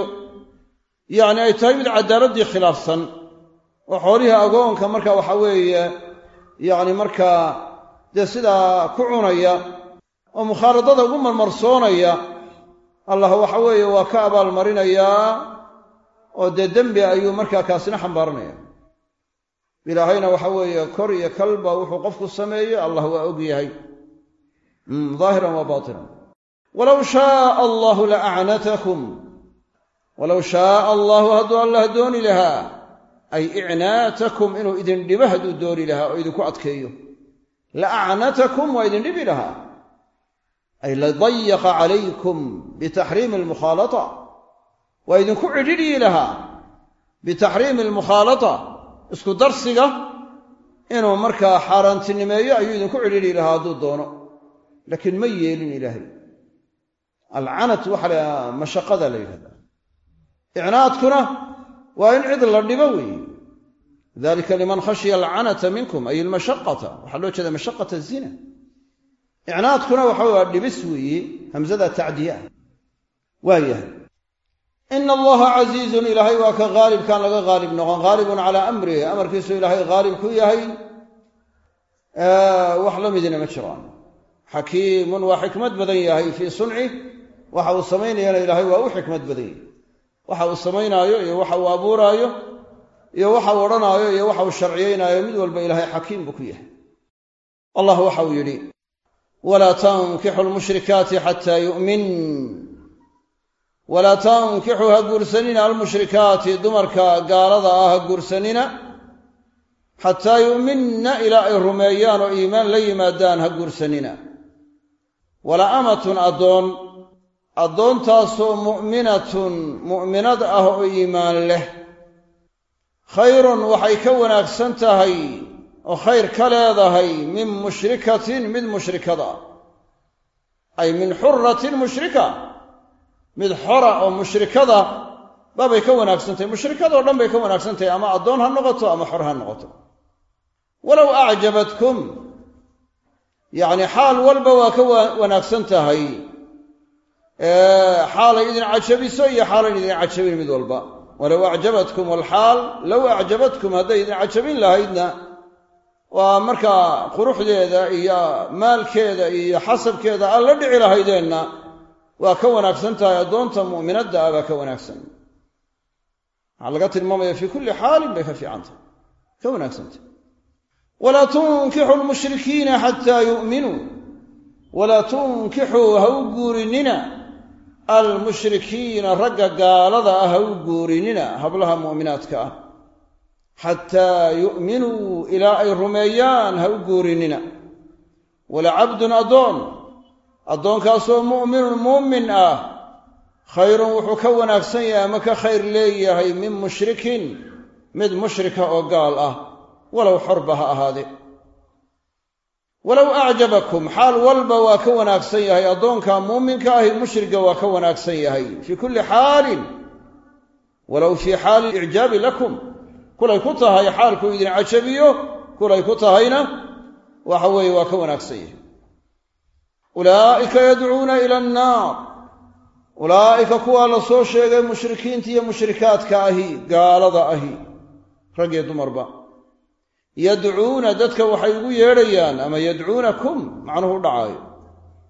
yacni ay tahay mid cadaaladdii khilaafsan oo xoolihii agoonka marka waxa weeye yacni markaa dee sidaa ku cunaya oo mukhaaladada ugu marmarsoonaya allah waxa weeye waa ka abaalmarinayaa oo dee dembi ayuu markaa kaasina xambaaranaya ilaahayna waxa weeye kor iyo kalba wuxuu qofku sameeyo allah waa og yahay. Daahiran wa baatinan. Walow shaaa allahu la acnatakum walow shaaa allahu hadduu allah dooni lahaa ay icnaatakum inuu idin dhibo hadduu dooni lahaa oo idinku adkeeyo la acnatakum waa idin dhibi lahaa ay ladayaqa calaykum bitaxriimi almukhaalata waa idinku cidhidhyi lahaa bitaxriimi almukhaalata isku darsiga inuu markaa xaaraantinimeeyo ayuu idinku cidhidhi lahaa hadduu doono laakiin ma yeelin ilaahay alcanat waxa la mashaqada la yidhahdaa icnaadkuna waa in cid la dhibo weeye dalika liman khashiya alcanata minkum ay almashaqata waxaa loo jeeda mashaqata zina. Icnaadkuna waxa waa dhibis weeye hamsada tacdiya. Waa yahay ina allaha casiizun ilaahay waa ka haalibkaan laga haalib noqon haalibun calaa amrihi amarkiisu ilaahay haalib ku yahay. Wax la midina ma jiraan. Xakiimun waa xikmad badan yahay fii sunci waxa uu samaynayana ilaahay waa u xikmad badan yahay. Waxa uu samaynaayo iyo waxa uu iyo waxa uu odhanaayo iyo waxa uu sharciyeynaayo mid walba ilaahay xakiim buu ku yahay. Allah waxa uu yidhi walaa tankixu lmushrikaati xataa yu'min. Walaa tankixuu ha guursanina almushrikaati dumarka gaalada ah ha guursanina. Xataa yu'minna ilaa ay rumeeyaan oo iimaan la yimaadaan ha guursanina. Wala amatun addoon addoontaasoo mu'minatun mu'minad ah oo iimaan leh khayrun waxay ka wanaagsan tahay oo khayr ka leedahay min mushrikatin mid mushrikada. Ay min xuratin mushrika. Mid xora oo mushrikada baabay ka wanaagsantahay mushrikadoo dhan bay ka wanaagsantahay ama addoon ha noqoto ama xor ha noqoto. Walow acjabatkum yacni xaal walba waa ka wanaagsan tahay. Xaalay idin cajabiso iyo xaalayn idin cajabin mid walba walow acjabatkum alxaal low acjabatkum hadday idin cajabin lahaydna waa markaa quruxdeeda iyo maalkeeda iyo xasabkeeda aad la dhici lahaydeenna waa ka wanaagsan tahay addoonta mu'minadda ah baa ka wanaagsan. Waxaa laga tilmaamaya fii kulli xaalin bay ka fiican tahay ka wanaagsantahy walaa tunkixu lmushrikiina xataa yu'minuu walaa tunkixuu ha u guurinina almushrikiina ragga gaalada ah ha u guurinina hablaha mu'minaadka ah. Xataa yu'minuu ilaa ay rumeeyaan ha u guurinina. Wala cabdun addoon addoonkaasoo mu'minun muumin ah khayrun wuxuu ka wanaagsan yahay ama ka khayr leeyahay min mushrikin mid mushrika oo gaal ah walow xorba ha ahaadee walow acjabakum xaal walba waa ka wanaagsan yahay addoonka muuminka ahi mushriga waa ka wanaagsan yahay. Fii kulli xaalin walow fii xaali icjaabi lakum kulay ku tahay xaalku idin cajabiyo kulay ku tahayna waxa weeye waa ka wanaagsan yahay. Ulaa'ika yadcuuna ila annaar ulaa'ika kuwaa la soo sheegay mushrikiinta iyo mushrikaadka ahi gaalada ahi rag iyo dumarba yadcuuna dadka waxay ugu yeedhayaan ama yadcuunakum macnuhu u dhacaayo.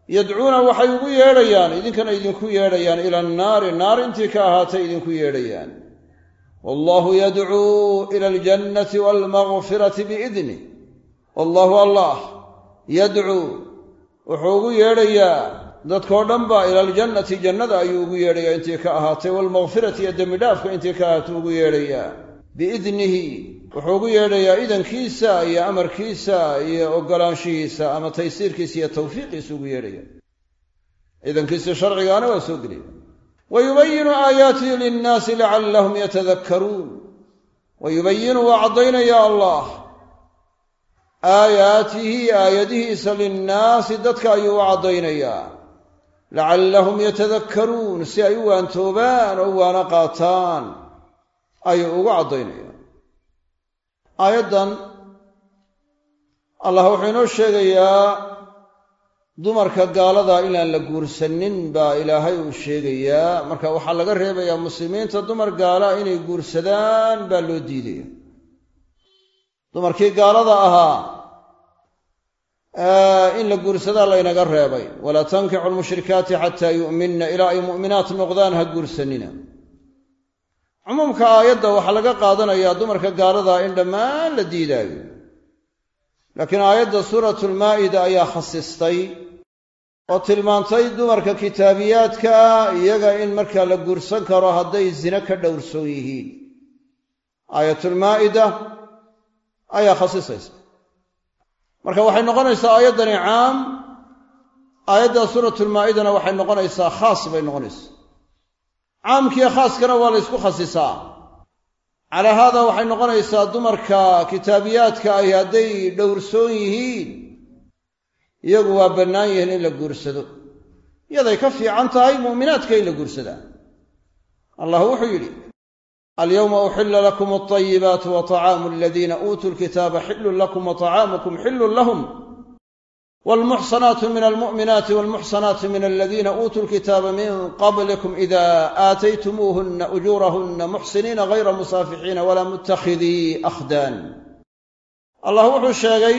Yadcuuna waxay ugu yeedhayaan idinkana idinku yeedhayaan ila annaari naar intii ka ahaatay idinku yeedhayaan. Wallahu yadcuu ila aljannati waalmagfirati biidnih wallahu allah yadcuu wuxuu ugu yeedhayaa dadkoo dhan ba ila aljannati jannada ayuu ugu yeedhayaa intii ka ahaatay waalmakfirati iyo dembidhaafka intii ka ahaatay ugu yeedhayaa. Biidnihi wuxuu ugu yeedhayaa idankiisa iyo amarkiisa iyo oggolaanshihiisa ama taysiirkiisa iyo tawfiiqiisa ugu yeedhaya idankiisa sharcigaana waa soo geliya wa yubayinu aayaatihi linnaasi lacallahum yatadakkaruun. Wa yubayinu waa caddaynaya allah. Aayaatihi aayadihiisa linnaasi dadka ayuu u caddaynayaa. Lacallahum yatadakkaruun si ay u waantoobaan oo u waana qaataan ayuu ugu caddaynaya aayaddan allah wuxuu inoo sheegayaa dumarka gaalada inaan la guursanin baa ilaahay uu sheegayaa. Marka waxaa laga reebayaa muslimiinta dumar gaala inay guursadaan baa loo diidaya dumarkii gaalada ahaa in la guursadaa laynaga reebay. Walaa tankixu lmushrikaati xataa yu'minna ilaa ay mu'minaat noqdaan ha guursanina cumuumka aayadda waxaa laga qaadanayaa dumarka gaalada in dhammaan la diidaayo. Laakiin aayadda suuratulmaa'ida ayaa khasistay oo tilmaantay dumarka kitaabiyaadka ah iyaga in markaa la guursan karo hadday zine ka dhowrsoon yihiin. Aayatulmaa'ida ayaa khasisaysa marka waxay noqonaysaa aayaddani caam aayadda suuratulmaa'idana waxay noqonaysaa khaas bay noqonaysaa caamkiiyo khaaskana waa la ysku khasisaa calaa haada waxay noqonaysaa dumarka kitaabiyaadka ahi hadday dhowrsoon yihiin iyagu waa bannaan yihiin in la guursado iyaday ka fiican tahay mu'minaadka in la guursadaa allah wuxuu yidhi alyowma uxila lakum alطayibaatu wa طacaamu aladiina uutuu lkitaaba xillun lakum wa طacaamukum xillun lahum waalmuxsanaatu min almu'minaati waalmuxsanaatu min aladiina uutuu lkitaaba min qablikum ida aataytumuuhunna ujuurahunna muxsiniina hayra musaafixiina walaa muttakhidii akhdaan allah wuxuu sheegay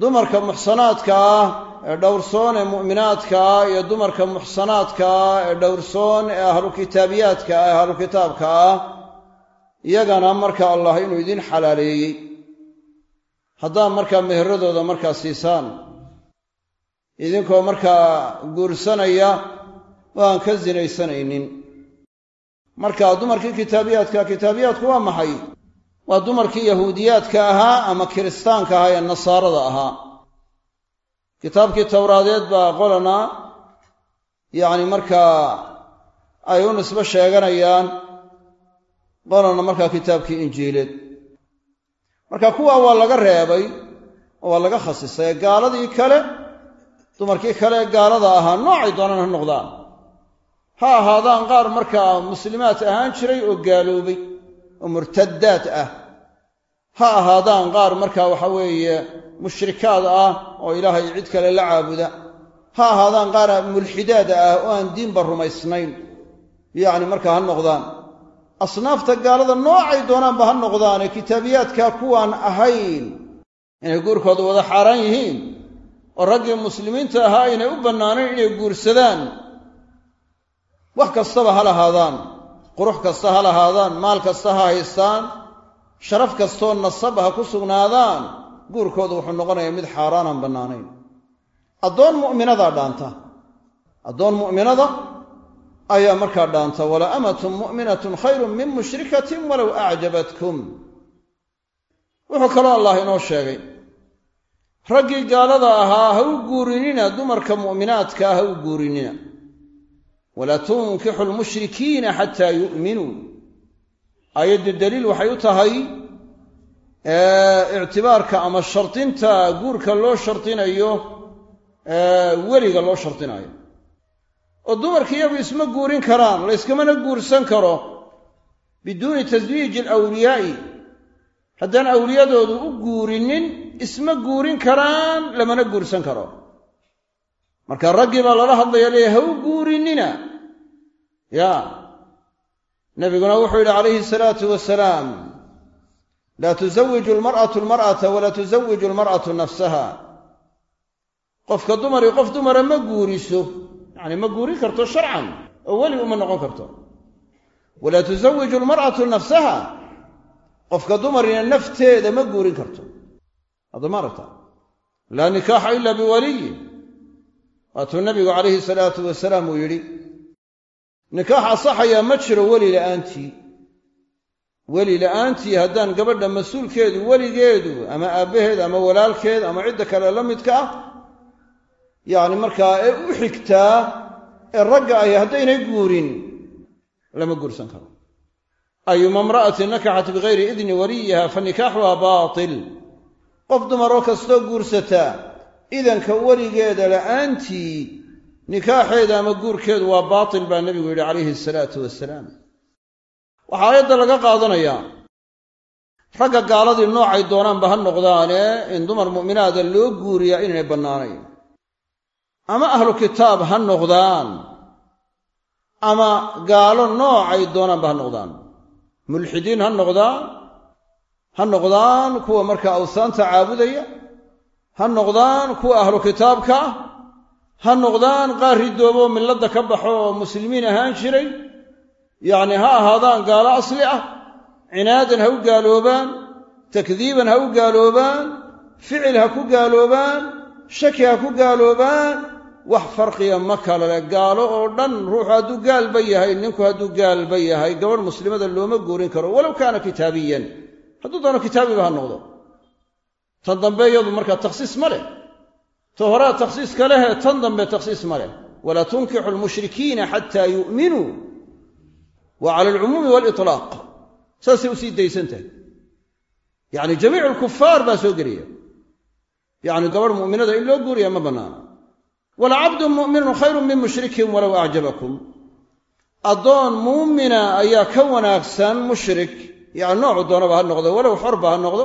dumarka muxsanaadka ah ee dhowrsoon ee mu'minaadka ah iyo dumarka muxsanaadka ah ee dhowrsoon ee ahlu kitaabiyaadka ah ee ahlu kitaabka ah iyagana marka allah inuu idin xalaaleeyey haddaan markaa meheradooda markaa siisaan idinkoo markaa guursanaya oo aan ka sinaysanaynin marka dumarkii kitaabiyaadka kitaabiyaadku waa maxay? Waa dumarkii yahuudiyaadka ahaa ama kiristaanka ahaa ee nasaarada ahaa? Kitaabkii towraadeed baa qolana yacni markaa ay u nisbo sheeganayaan qolana markaa kitaabkii injiileed marka kuwa waa laga reebay oo waa laga khasisay gaaladii kale dumarkii kale gaalada ahaa noocay doonaan ha noqdaan. Ha ahaadaan qaar markaa muslimaad ahaan jiray oo gaaloobay oo murtadaad ah. Ha ahaadaan qaar markaa waxa weeye mushrikaad ah oo ilaahay cid kale la caabuda. Ha ahaadaan qaar mulxidaad ah oo aan diinba rumaysnayn. Yacni markaa ha noqdaan. Asnaafta gaalada noocay doonaanba ha noqdaane kitaabiyaadkaa kuwaan ahayn. Inay guurkooda wada xaaraan yihiin oo raggii muslimiinta ahaa aynay u bannaanayn inay guursadaan. Wax kastaba ha lahaadaan qurux kasta ha lahaadaan maal kasta ha haystaan sharaf kastoo nasab ha ku sugnaadaan guurkooda wuxuu noqonayaa mid xaaraanaan bannaanayn. Addoon mu'minadaa dhaanta addoon mu'minada ayaa markaa dhaanta wala amatun mu'minatun khayrun min mushrikatin walow acjabatkum wuxuu kaloo allah inoo sheegay raggii gaalada ahaa ha u guurinina dumarka mu'minaadkaa ha u guurinina. Walaa tunkixu lmushrikiina xataa yu'minuu aayaddu daliil waxay u tahay ictibaarka ama shardinta guurka loo shardinayo weliga loo shardinayo oo dumarka iyagu isma guurin karaan layskamana guursan karo biduuni taswiiji alawliyaa'i. Haddaan awliyadoodu u guurinin isma guurin karaan lamana guursan karo. Marka raggii baa lala hadlaya leeya ha u guurinina. Ya. Nabiguna wuxuu yidhi calayhi salaatu wasalaam laa tusawiju almar'atu almar'ata walaa tusawiju almar'atu nafsaha. Qofka dumari qof dumara ma guuriso. Yacni ma guurin karto sharcan oo weli uma noqon karto. Walaa tusawiju almar'atu nafsaha. Qofka dumarina nafteeda ma guurin karto hadda ma aragta? Laa nikaaxa ila biwaliyi. Waatuu nabigu calayhi salaatu wasalaam uu yidhi nikaax asaxayaa ma jiro weli la'aantii. Weli la'aantii haddaan gabadha mas'uulkeedu weligeedu ama aabbaheed ama walaalkeed ama cidda kale la midka ah yacni markaa ee u xigtaa ee ragga ay haddaynay guurin lama guursan karo. Ayuma imra'atin nakaxat bigayri idni waliyiha fa nikaaxuha baatil qof dumaroo kastoo guursataa idanka weligeeda la'aantii nikaaxeeda ama guurkeedu waa baatil baa nebigu yidhi calayhi salaatu wasalaam waxaa aayadda laga qaadanayaa ragga gaaladii noocay doonaanba ha noqdaane in dumar mu'minaada loo guuriyaa inaynay bannaanayn. Ama ahlu kitaab ha noqdaan ama gaalo noocay doonaanba ha noqdaan. Mulxidiin ha noqdaan ha noqdaan kuwa markaa awsaanta caabudaya ha noqdaan kuwa ahlu kitaabka ah ha noqdaan qaar ridoobo milladda ka baxo oo muslimiin ahaan jiray yacni ha ahaadaan gaalo asli ah cinaadan ha u gaaloobaan takdiiban ha u gaaloobaan ficil ha ku gaaloobaan shaki ha ku gaaloobaan wax farqiya ma kala leh. Gaalo oo dhan ruuxu hadduu gaalba yahay ninku hadduu gaalba yahay gabadh muslimada looma guurin karo walow kaana kitaabiyan hadduu doono kitaabiba ha noqdo. Tan dambe iyadu markaa takhsiis ma leh. Ta horaa takhsiiska lehe tan dambe takhsiis ma leh. Walaa tunkixu lmushrikiina xataa yu'minuu wa cala alcumuumi waaliطlaaq saasay u sii daysan tahay yacni jamiicu alkufaar baa soo gelaya yacni gabadh mu'minada in loo guuriya ma bannaana walacabdu mu'minun khayrun min mushrikin walow acjabakum addoon muumina ayaa ka wanaagsan mushrik yacni noocu doonaba ha noqdo walow xorba ha noqdo.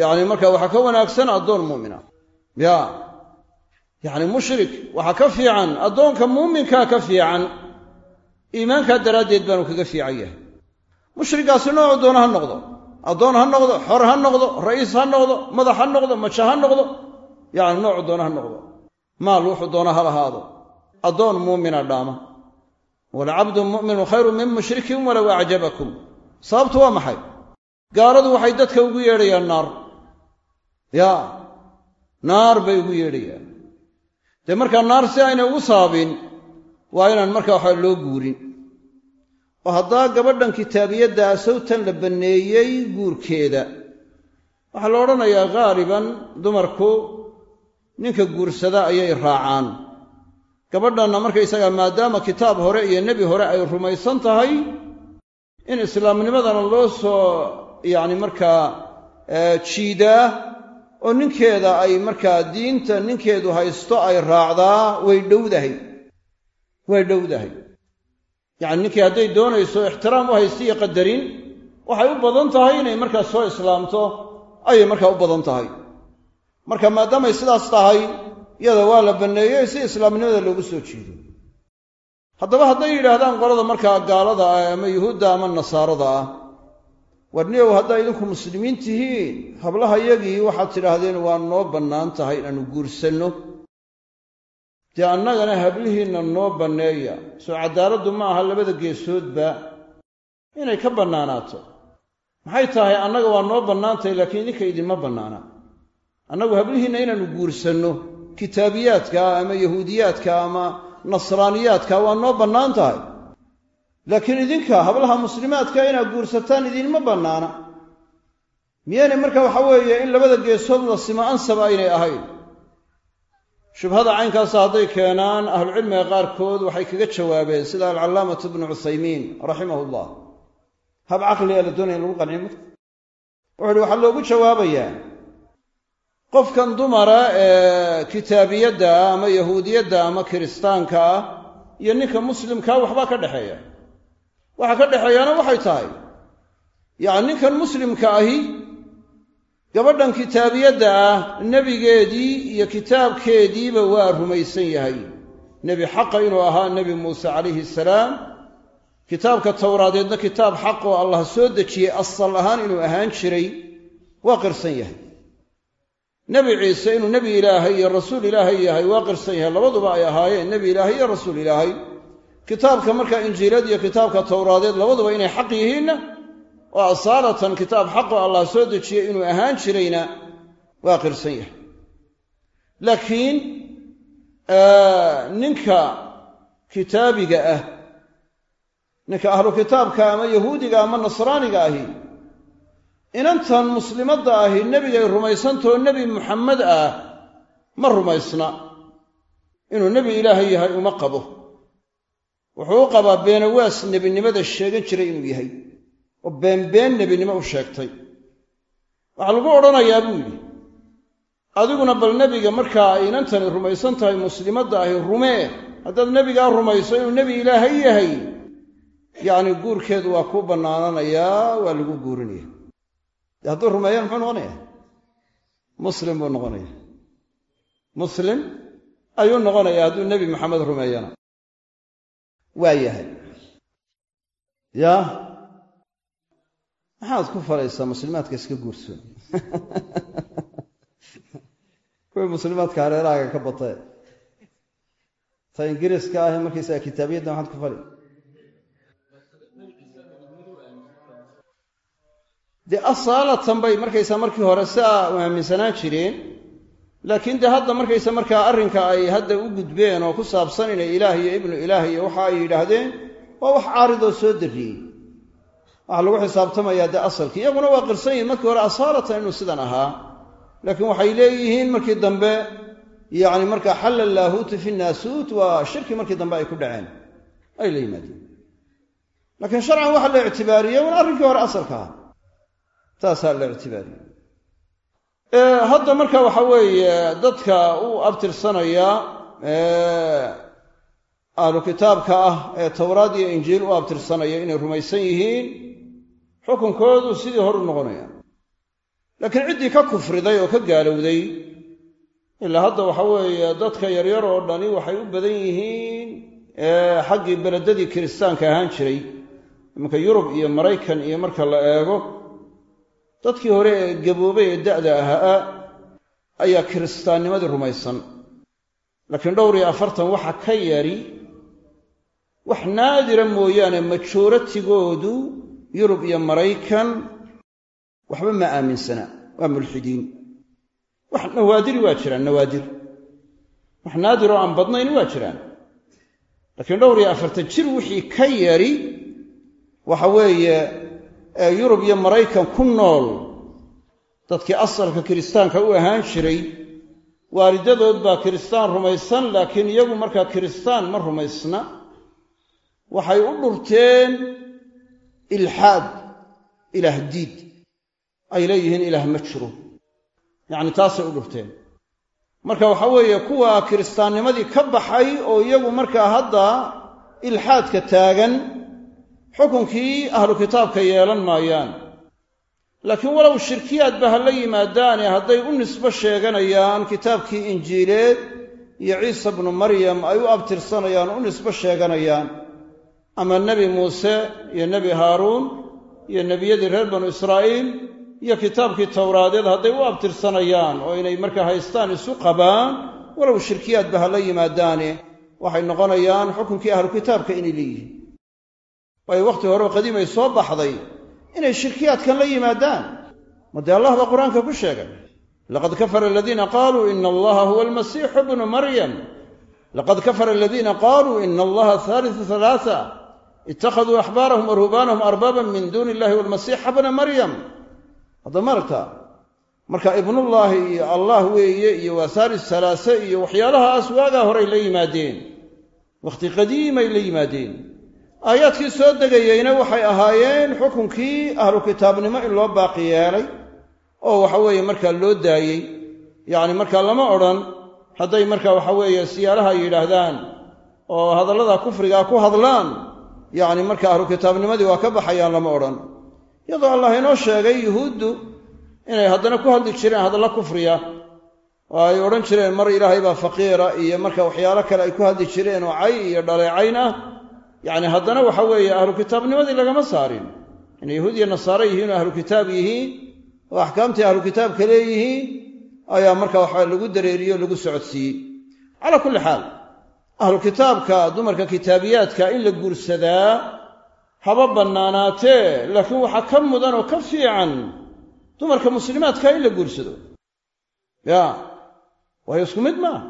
Yacni marka waxaa ka wanaagsan addoon muumina. Ya. Yacni mushrik waxaa ka fiican addoonka muuminkaa ka fiican iimaankaa daraaddeed baanu kaga fiican yahay. Mushrigaasi noocu doona ha noqdo. Addoon ha noqdo xor ha noqdo ra'iis ha noqdo madax ha noqdo maja ha noqdo. Yacni noocu doona ha noqdo. Maal wuxuu doona ha lahaado. Addoon muumina dhaama. Walacabdun mu'minun khayrun min mushrikin walow acjabakum sababtu waa maxay? Gaaladu waxay dadka ugu yeedhayaan naar. Ya naar bay ugu yeedhayaan. Dee markaa naar si aynay ugu saabin waa inaan markaa waxa loo guurin. Oo haddaa gabadhan kitaabiyaddaa sawtan la banneeyey guurkeeda. Waxaa la odhanayaa ghaaliban dumarku ninka guursada ayay raacaan. Gabadhanna markaysagaa maadaama kitaab hore iyo nebi hore ay rumaysan tahay in islaamnimadana loo soo yacni markaa jiidaa oo ninkeeda ay markaa diinta ninkeedu haysto ay raacdaa way dhowdahay. Way dhowdahay. Yacni ninkii hadday doonayso ixtiraam u haysta iyo qadarin waxay u badan tahay inay markaa soo islaamto ayay markaa u badan tahay. Marka maadaamay sidaas tahay iyada waa la banneeyey si islaamnimada loogu soo jiido haddaba hadday yidhaahdaan qolada markaa gaalada ah ama yuhuudda ama nasaarada ah warniyow haddaa idinku muslimiin tihiin hablahayagii waxaad tidhaahdeen waa noo bannaan tahay inaannu guursanno. Dee annagana hablihiinna noo banneeya. Soo caddaaladdu ma aha labada geesoodba inay ka bannaanaato. Maxay tahay annaga waa noo bannaan tahay laakiin idinka idinma bannaana. Annagu hablihiinna inaannu guursanno. Kitaabiyaadka ama yahuudiyaadka ama nasraaniyaadka waa noo bannaan tahay. Laakiin idinka hablaha muslimaadka inaad guursataan idinma bannaana. Miyaynay marka waxa weeye in labada geesood la simo ansab aynay ahayn. Shubhada caynkaasa hadday keenaan ahlucilmiga qaarkood waxay kaga jawaabeen sida alcallaamatu bnu cuthaymiin raximahu llah hab caqliga la doonaya in lagu qanciyo marka wuxu uhi waxaa loogu jawaabayaa qofkan dumara ee kitaabiyadda ama yahuudiyadda ama kiristaanka ah iyo ninka muslimkaa waxbaa ka dhexeeya. Waxa ka dhexeeyaana waxay tahay. Yacni ninkan muslimka ahi gabadhan kitaabiyadda ah nebigeedii iyo kitaabkeediiba waa rumaysan yahay. Nebi xaqa inuu ahaa nebi muuse calayhi salaam. Kitaabka towraadeedna kitaab xaq oo allah soo dejiyey asal ahaan inuu ahaan jiray waa qirsan yahay nebi ciise inuu nebi ilaahay iyo rasuul ilaahay yahay waa qirsan yahay. Labaduba ay ahaayeen nebi ilaahay iyo rasuul ilaahay. Kitaabka markaa injiilad iyo kitaabka towraadeed labaduba inay xaq yihiinna. Oo asaalatan kitaab xaqoo allah soo dejiyey inuu ahaan jirayna waa qirsan yahay. Laakiin ninka kitaabiga ah ninka ahlu kitaabka ama yahuudiga ama nasraaniga ahi inantan muslimadda ahi nebigay rumaysantao nebi muxammed ah ma rumaysna. Inuu nebi ilaahay yahay uma qabo. Wuxuu u qabaa beenawaas nebinimada sheegan jiray inuu yahay. Oo beenbeen nebinimo u sheegtay. Waxaa lagu odhanayaa buu yidhi adiguna bal nebiga markaa ay inantani rumaysan tahay muslimadda ahi rumee. Haddaad nebigaa rumayso inuu nebi ilaahay yahay yacni guurkeedu waa kuu bannaananayaa waa lagu guurinaya hadduu rumeeyana muxuu noqonaya. Muslim buu noqonaya. Muslim ayuu noqonayaa hadduu nebi maxamed rumeeyana. Waa yahay. Yaa maxaad ku falaysaa muslimaadka iska guursoon? <laughs> Kuwii muslimaadka hareerahaaga ka batee ta ingiriiska ahi markaysaga kitaabiyadda maxaad ku fali dee asaalatan bay markaysaa markii hore siaa u aaminsanaan jireen laakiin dee hadda markaysa markaa arrinka ay hadda u gudbeen oo ku saabsan inay ilaah iyo ibnu ilaah iyo waxa ay yidhaahdeen waa wax caaridoo soo darriyey. Waxaa lagu xisaabtamayaa dee asalkii iyaguna waa qirsan yihiin markii hore asaalatan inuu sidan ahaa. Laakiin waxay leeyihiin markii dambe yacni markaa xalla laahuutu fi naasuut waa shirki markii dambe ay ku dhaceen ay la yimaadeen. Laakiin sharcan waxa la ictibaariyey un arrinkii hore asalka aha taasaa la ictibaariyey hadda marka waxa weeye dadka u abtirsanaya ahlu kitaabka ah ee towraad iyo injiil u abtirsanaya inay rumaysan yihiin xukunkoodu sidii hor u noqonaya. Laakiin ciddii ka kufriday oo ka gaalowday ilaa hadda waxa weeye dadka yaryar oo dhani waxay u badan yihiin xaggii beledadii kiristaanka ahaan jiray. Iminka yurub iyo maraykan iyo marka la eego dadkii hore ee gaboobay ee da'da ahaa ayaa kiristaannimadii rumaysan. Laakiin dhowr iyo afartan waxa ka yari wax naadira mooyaane majooratigoodu yurub iyo maraykan waxba ma aaminsana waa mulxidiin. Wax nawaadiri waa jiraan nawaadir. Wax naadir oo aan badnayn waa jiraan. Laakiin dhowr iyo afartan jir wixii ka yari waxa weeye yurub iyo maraykan ku nool dadkii asalka kiristaanka u ahaan jiray waalidadood baa kiristaan rumaysan laakiin iyagu markaa kiristaan ma rumaysna. Waxay u dhurteen ilxaad ilaah diid. Ay leeyihiin ilaah ma jiro. Yacni taasay u dhurteen. Marka waxa weeye kuwa kiristaannimadii ka baxay oo iyagu markaa hadda ilxaadka taagan xukunkii ahlu kitaabka yeelan maayaan. Laakiin walow shirkiyaadba ha la yimaadaane hadday u nisbo sheeganayaan kitaabkii injiileed iyo ciisa bnu maryam ay u abtirsanayaan u nisbo sheeganayaan ama nebi muuse iyo nebi haaruun iyo nebiyadii reer banu israa'iil iyo kitaabkii towraadeed hadday u abtirsanayaan oo inay markaa haystaan isu qabaan walow shirkiyaadba ha la yimaadaane waxay noqonayaan xukunkii ahlu kitaabka inay leeyihiin waayo wakhti horeo qadiimay soo baxday inay shirkiyaadkan la yimaadaan. Ma allah baa qur'aanka ku sheegay laqad kafara aladiina qaaluu ina allaha huwa almasiixu bnu maryam. Laqad kafara aladiina qaaluu ina allaha haalisu halaasa ittakhaduu axbaarahum wa ruhbaanahum arbaaban min duuni illahi walmasiixa bna maryam. Hadda maragta marka ibnullaahi iyo allah weeye iyo waa haalis halaase iyo waxyaalahaas waagaa horay la yimaadeen wakhti qadiimay la yimaadeen aayaadkii soo degayeyna waxay ahaayeen xukunkii ahlu kitaabnimo in loo baaqi yeelay oo waxa weeye markaa loo daayey. Yacni markaa lama odhan hadday marka waxa weeye siyaalaha yidhaahdaan oo hadallada kufrigaa ku hadlaan yacni marka ahlu kitaabnimadii waa ka baxayaan lama odhan. Iyadoo allah inoo sheegay yuhuuddu inay haddana ku hadli jireen hadallo kufriya oo ay odhan jireen mar ilaahay baa faqiira iyo marka waxyaalo kale ay ku hadli jireen oo cay iyo dhaleecayn ah yacni haddana waxa weeye ahlu kitaabnimadii lagama saarin. Inay yahuud iyo nasaare yihiin oo ahlu kitaab yihiin oo axkaamtii ahlu kitaabka leeyihiin ayaa marka waxa lagu dareeriye o lagu socodsiiyey. Calaa kulli xaal ahlu kitaabka dumarka kitaabiyaadka in la guursadaa haba bannaanaatee laakiin waxaa ka mudan oo ka fiican dumarka muslimaadka in la guursado. Ya waayo isku mid maaha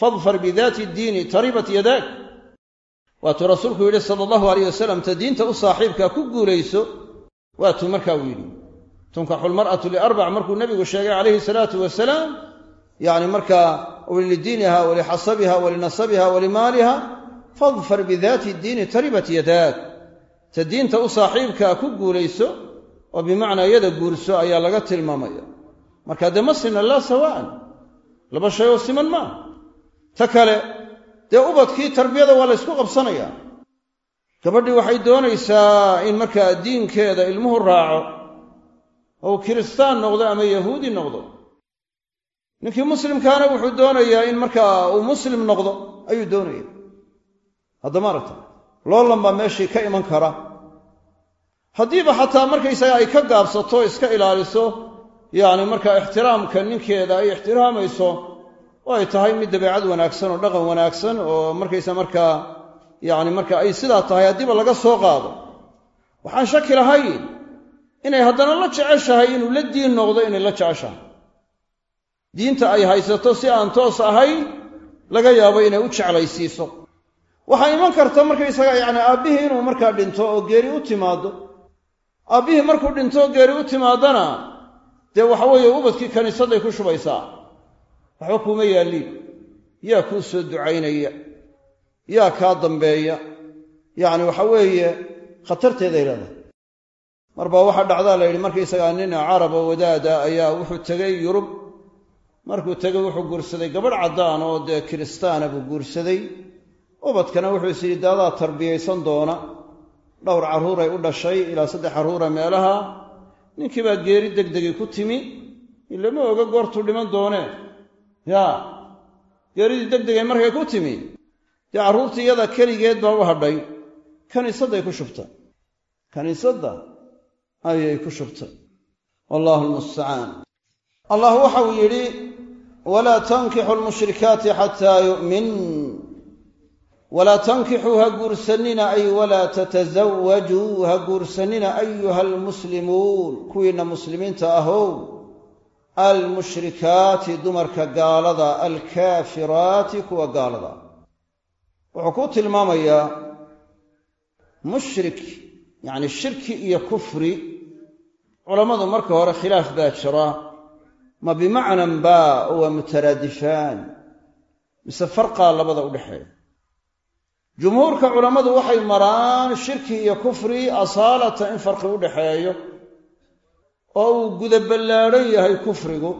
fadfar bidaati ddiini taribat yadaak waatuu rasuulku yidhi sala allahu alayh wasalam ta diinta u saaxiibkaa ku guulayso. Waatuu markaa uu yidhi tunkaxu lmar'atu liarbac markuu nebigu sheegay calayhi salaatu wasalaam yacni markaa lidiiniha walixasabiha walinasabiha walimaaliha fadfar bidaati ddiini taribat yadaak. Ta diinta u saaxiibkaa ku guulayso oo bimacnaa iyada guurso ayaa laga tilmaamaya. Marka dee maslina laa sawaan laba shay oo siman maaha ta kale dee ubadkii tarbiyada waa la ysku qabsanayaa. Gabadhii waxay doonaysaa in markaa diinkeeda ilmuhu raaco ou kiristaan noqdo ama yahuudi noqdo. Ninkii muslimkaana wuxuu doonayaa in markaa uu muslim noqdo ayuu doonaya haddama aragta loolan baa meeshii ka iman kara. Haddiiba xataa markaysaga ay ka gaabsato iska ilaaliso yacni markaa ixtiraamka ninkeeda ay ixtiraamayso oo ay tahay mid dabeecad wanaagsan oo dhaqan wanaagsan oo markaysa markaa yacni marka ay sidaa tahay haddiiba laga soo qaado. Waxaan shaki lahayn inay haddana la jeceshahay inuu la diin noqdo inay la jeceshahay. Diinta ay haysato si aan toos ahayn laga yaabo inay u jeclaysiiso. Waxaa iman karta markaysaga yacni aabbihii inuu markaa dhinto oo geeri u timaado aabbihii markuu dhinto geeri u timaadana dee waxa weeye ubadkii kaniisadday ku shubaysaa waxba kuuma yaalliin yaa kuu soo ducaynaya. Yaa kaa dambeeya. Yacni waxa weeye khatarteeday leedahay. Mar baa waxaa dhacdaa la yidhi markaysagaa nin carab oo wadaada ayaa wuxuu tegey yurub. Markuu tegey wuxuu guursaday gabadh caddaan oo dee kiristaana buu guursaday. Ubadkana wuxuu is daadaa tarbiyaysan doona. Dhowr carruuray u dhashay ilaa saddex carruura meelaha. Ninkii baa geeri degdegii ku timi. Ilama oga goortuu dhiman doonee yaa geeridii degdegay markay ku timi. Dee carruurtii iyada keligeed baa u hadhay. Kaniisadday ku shubtay kaniisadda ayay ku shubtay wallaahu almustacaan allah waxau yidhi walaa tankixu lmushrikaati xataa yu'min. Walaa tankixuu ha guursanina ay walaa tatasawajuu ha guursanina ayuha almuslimuun kuwiinna muslimiinta ahow almushrikaati dumarka gaalada alkaafiraati kuwa gaalada. Wuxuu ku tilmaamayaa mushrik yacni shirki iyo kufri. Culammadu marka hore khilaaf baa jira. Ma bimacnan baa oo waa mutaraadifaan mise farqaa labada u dhexeeya. Jumhuurka culammadu waxay maraan shirki iyo kufri asaalatan in farqi u dhaxeeyo oo uu guda ballaadhan yahay kufrigu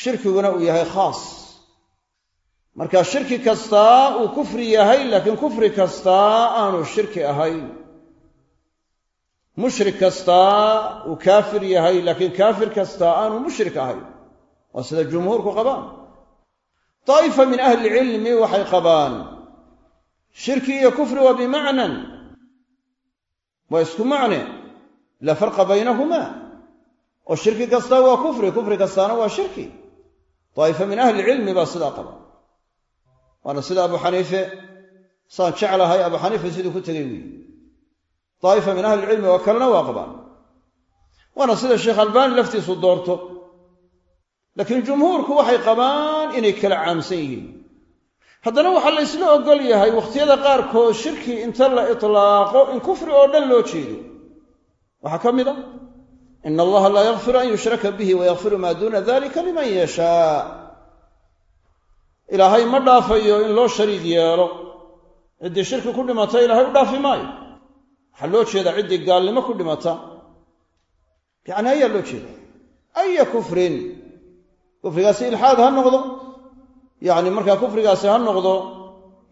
shirkiguna uu yahay khaas. Marka shirki kastaa uu kufri yahay laakiin kufri kastaa aanu shirki ahayn. Mushrik kastaa uu kaafir yahay laakiin kaafir kastaa aanu mushrik ahayn. Waa sida jumhuurku qabaan. Daa'ifa min ahli ilcilmi waxay qabaan shirki iyo kufri waa bimacnan. Waa isku macne laa farqa baynahumaa oo shirki kastaa waa kufri kufri kastaana waa shirki daa'ifa min ahli ilcilmi baa sidaa qaba waana sida abu xaniife saan jeclahay abu xaniifa siduu ku tegey weyi daa'ifa min ahli ilcilmi oo kalena waa qabaan waana sida sheekh albaani laftiisu doorto laakiin jumhuurku waxay qabaan inay kala caamsan yihiin haddana waxaa la ysla ogol yahay wakhtiyada qaarkood shirki inta la itlaaqo in kufri oo dhan loo jeedo waxaa ka mid a ina allaha laa yakfiru an yushraka bihi wayakfiru maa duuna dalika liman yashaa ilaahay ma dhaafayo in loo shariig yeelo. Ciddii shirki ku dhimata ilaahay u dhaafi maayo. Waxaa loo jeedaa ciddii gaalnimo ku dhimata. Yacni ayaa loo jeeda. Aya kufrin? Kufrigaasi ilxaad ha noqdo. Yacni markaa kufrigaasi ha noqdo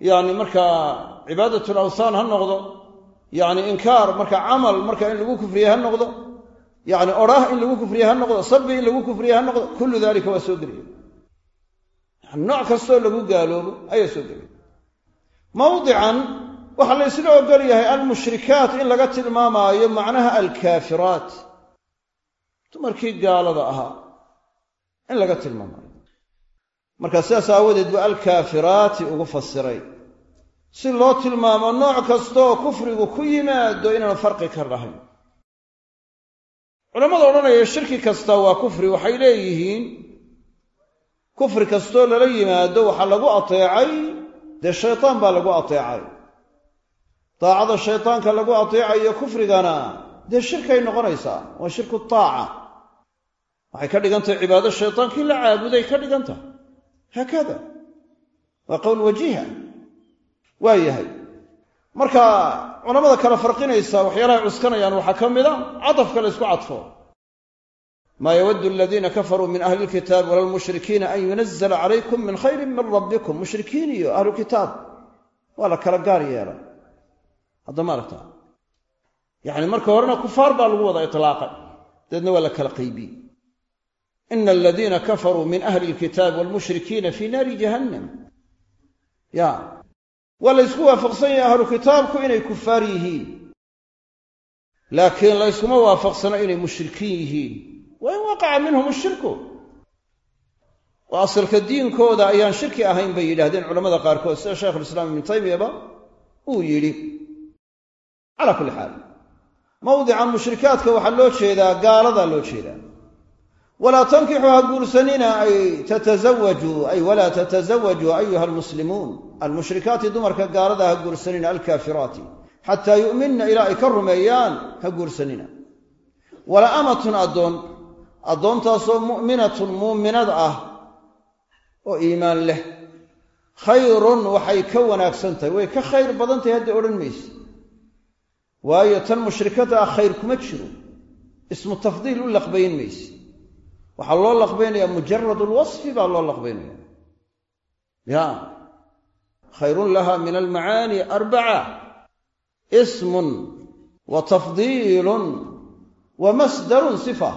yacni markaa cibaadatul awthaan ha noqdo yacni inkaar marka camal marka in lagu kufriye ha noqdo. Yacni odhaah in lagu kufriye ha noqdo. Sabi in lagu kufriye ha noqdo. Kullu dalika waa soo gelaya nooc kastoo lagu gaaloobo ayaa soo gelaya mawdican waxaa la ysla ogol yahay almushrikaat in laga tilmaamaayo macnaha alkaafiraat. Dumarkii gaalada ahaa in laga tilmaamayo marka sidaas aawadeed buu alkaafiraati ugu fasiray si loo tilmaamo nooc kastooo kufrigu ku yimaado inaanu farqi ka lahayn. Culammada odhanaya shirki kasta waa kufri waxay leeyihiin kufri kastoo lala yimaado waxaa lagu ateecay dee shaytaan baa lagu ateecay. Daacada shaytaanka lagu ateecayo kufrigana dee shirkay noqonaysaa waa shirku taaca. Waxay ka dhigan tahay cibaado shaytaankii la caabuday ka dhigan tahay haakada waa qowl wajiha waa yahay. Marka culamada kale farqinaysa waxyaalahay cuskanayaan waxaa ka mid a cadafka la ysku cadfo. Maa yawaddu aladiina kafaruu min ahli lkitaab wala lmushrikiina an yunazla calaykum min khayrin min rabbikum. Mushrikiin iyo ahlu kitaab waa la kala gaar yeelay hadda ma yacni marka horena kufaar baa lagu wada itlaaqay dabeedna waa la kala qaybiyey ina aladiina kafaruu min ahli lkitaabi walmushrikiina fii naari jahannam. Ya waa la ysku waafaqsan yahay ahlu kitaabku inay kufaar yihiin. Laakiin layskuma waafaqsano inay mushrikiin yihiin. Wa in waqaca minhum ashirku oo asalka diinkooda ayaan shirki ahayn bay yidhahdeen culamada qaarkood. Sida shaykhulislaam ibnu taymiyaba uu yidhi. Calaa kulli xaal. Mawdica mushrikaadka waxaa loo jeedaa gaaladaa loo jeedaa. Walaa tankixuu ha guursanina ay tatasawajuu ay walaa tatasawajuu ayuha almuslimuun almushrikaati dumarka gaalada ha guursanina alkaafiraati xataa yu'minna ilaa ay ka rumeeyaan ha guursanina. Wala amatun addoon addoontaasoo mu'minatun muuminad ah oo iimaan leh. Khayrun waxay ka wanaagsan tahay way ka khayr badan tahay hadda odhan mayse. Waayo tan mushrikada ah khayr kuma jiro. Ismu tafdiil u laqbayn mayse. Waxaa loo laqbaynayaa mujarad lwasfi baa loo laqbaynaya. Ya khayrun laha min almacaani arbaca ismun wa tafdiilun wa masdarun sifa.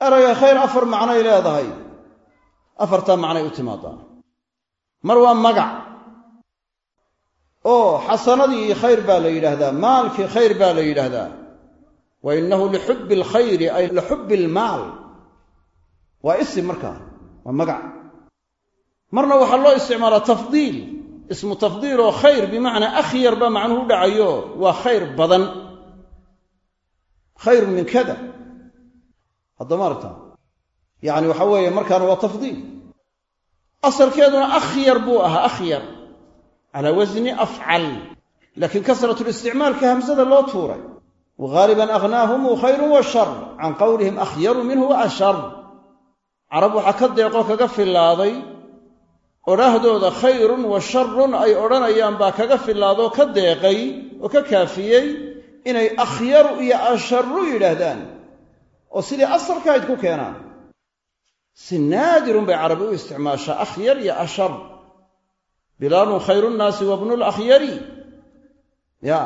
Erayga khayr afar macnay leedahay. Afartaa macnay u timaadaa. Mar waa magac. Oo xasanadii khayr baa la yidhaahdaa maalkii khayr baa la yidhaahdaa. Wa innahu lixubbi alkhayri ay lixubbi almaal. Waa isim markaa waa magac marna waxaa loo isticmaalaa tafdiil. Ismu tafdiil oo khayr bimacnaa akhyar baa macnuhu u dhacayo waa khayr badan. Khayrun min kada haddama aragtaa yacni waxa weeye markaana waa tafdiil. Asalkeeduna akhyar buu ahaa akhyar calaa wasni afcal. Laakiin kasratulisticmaalka hamsada loo tuuray. Wa haaliban aghnaahum khayrun wa shar can qowlihim akhyaru minhu wa ashar. Carab waxaa ka deeqoo kaga fillaaday odhaahdooda khayrun wa sharun ay odhanayaan baa kaga fillaadoo ka deeqay oo ka kaafiyey inay akhyaru iyo asharu yidhaahdaan. Oo sidii asalkaayd ku keenaan. Si naadirun bay carabi u isticmaashaa akhyar iyo ashar. Bilaalun khayru nnaasi wa bnu lakhyari ya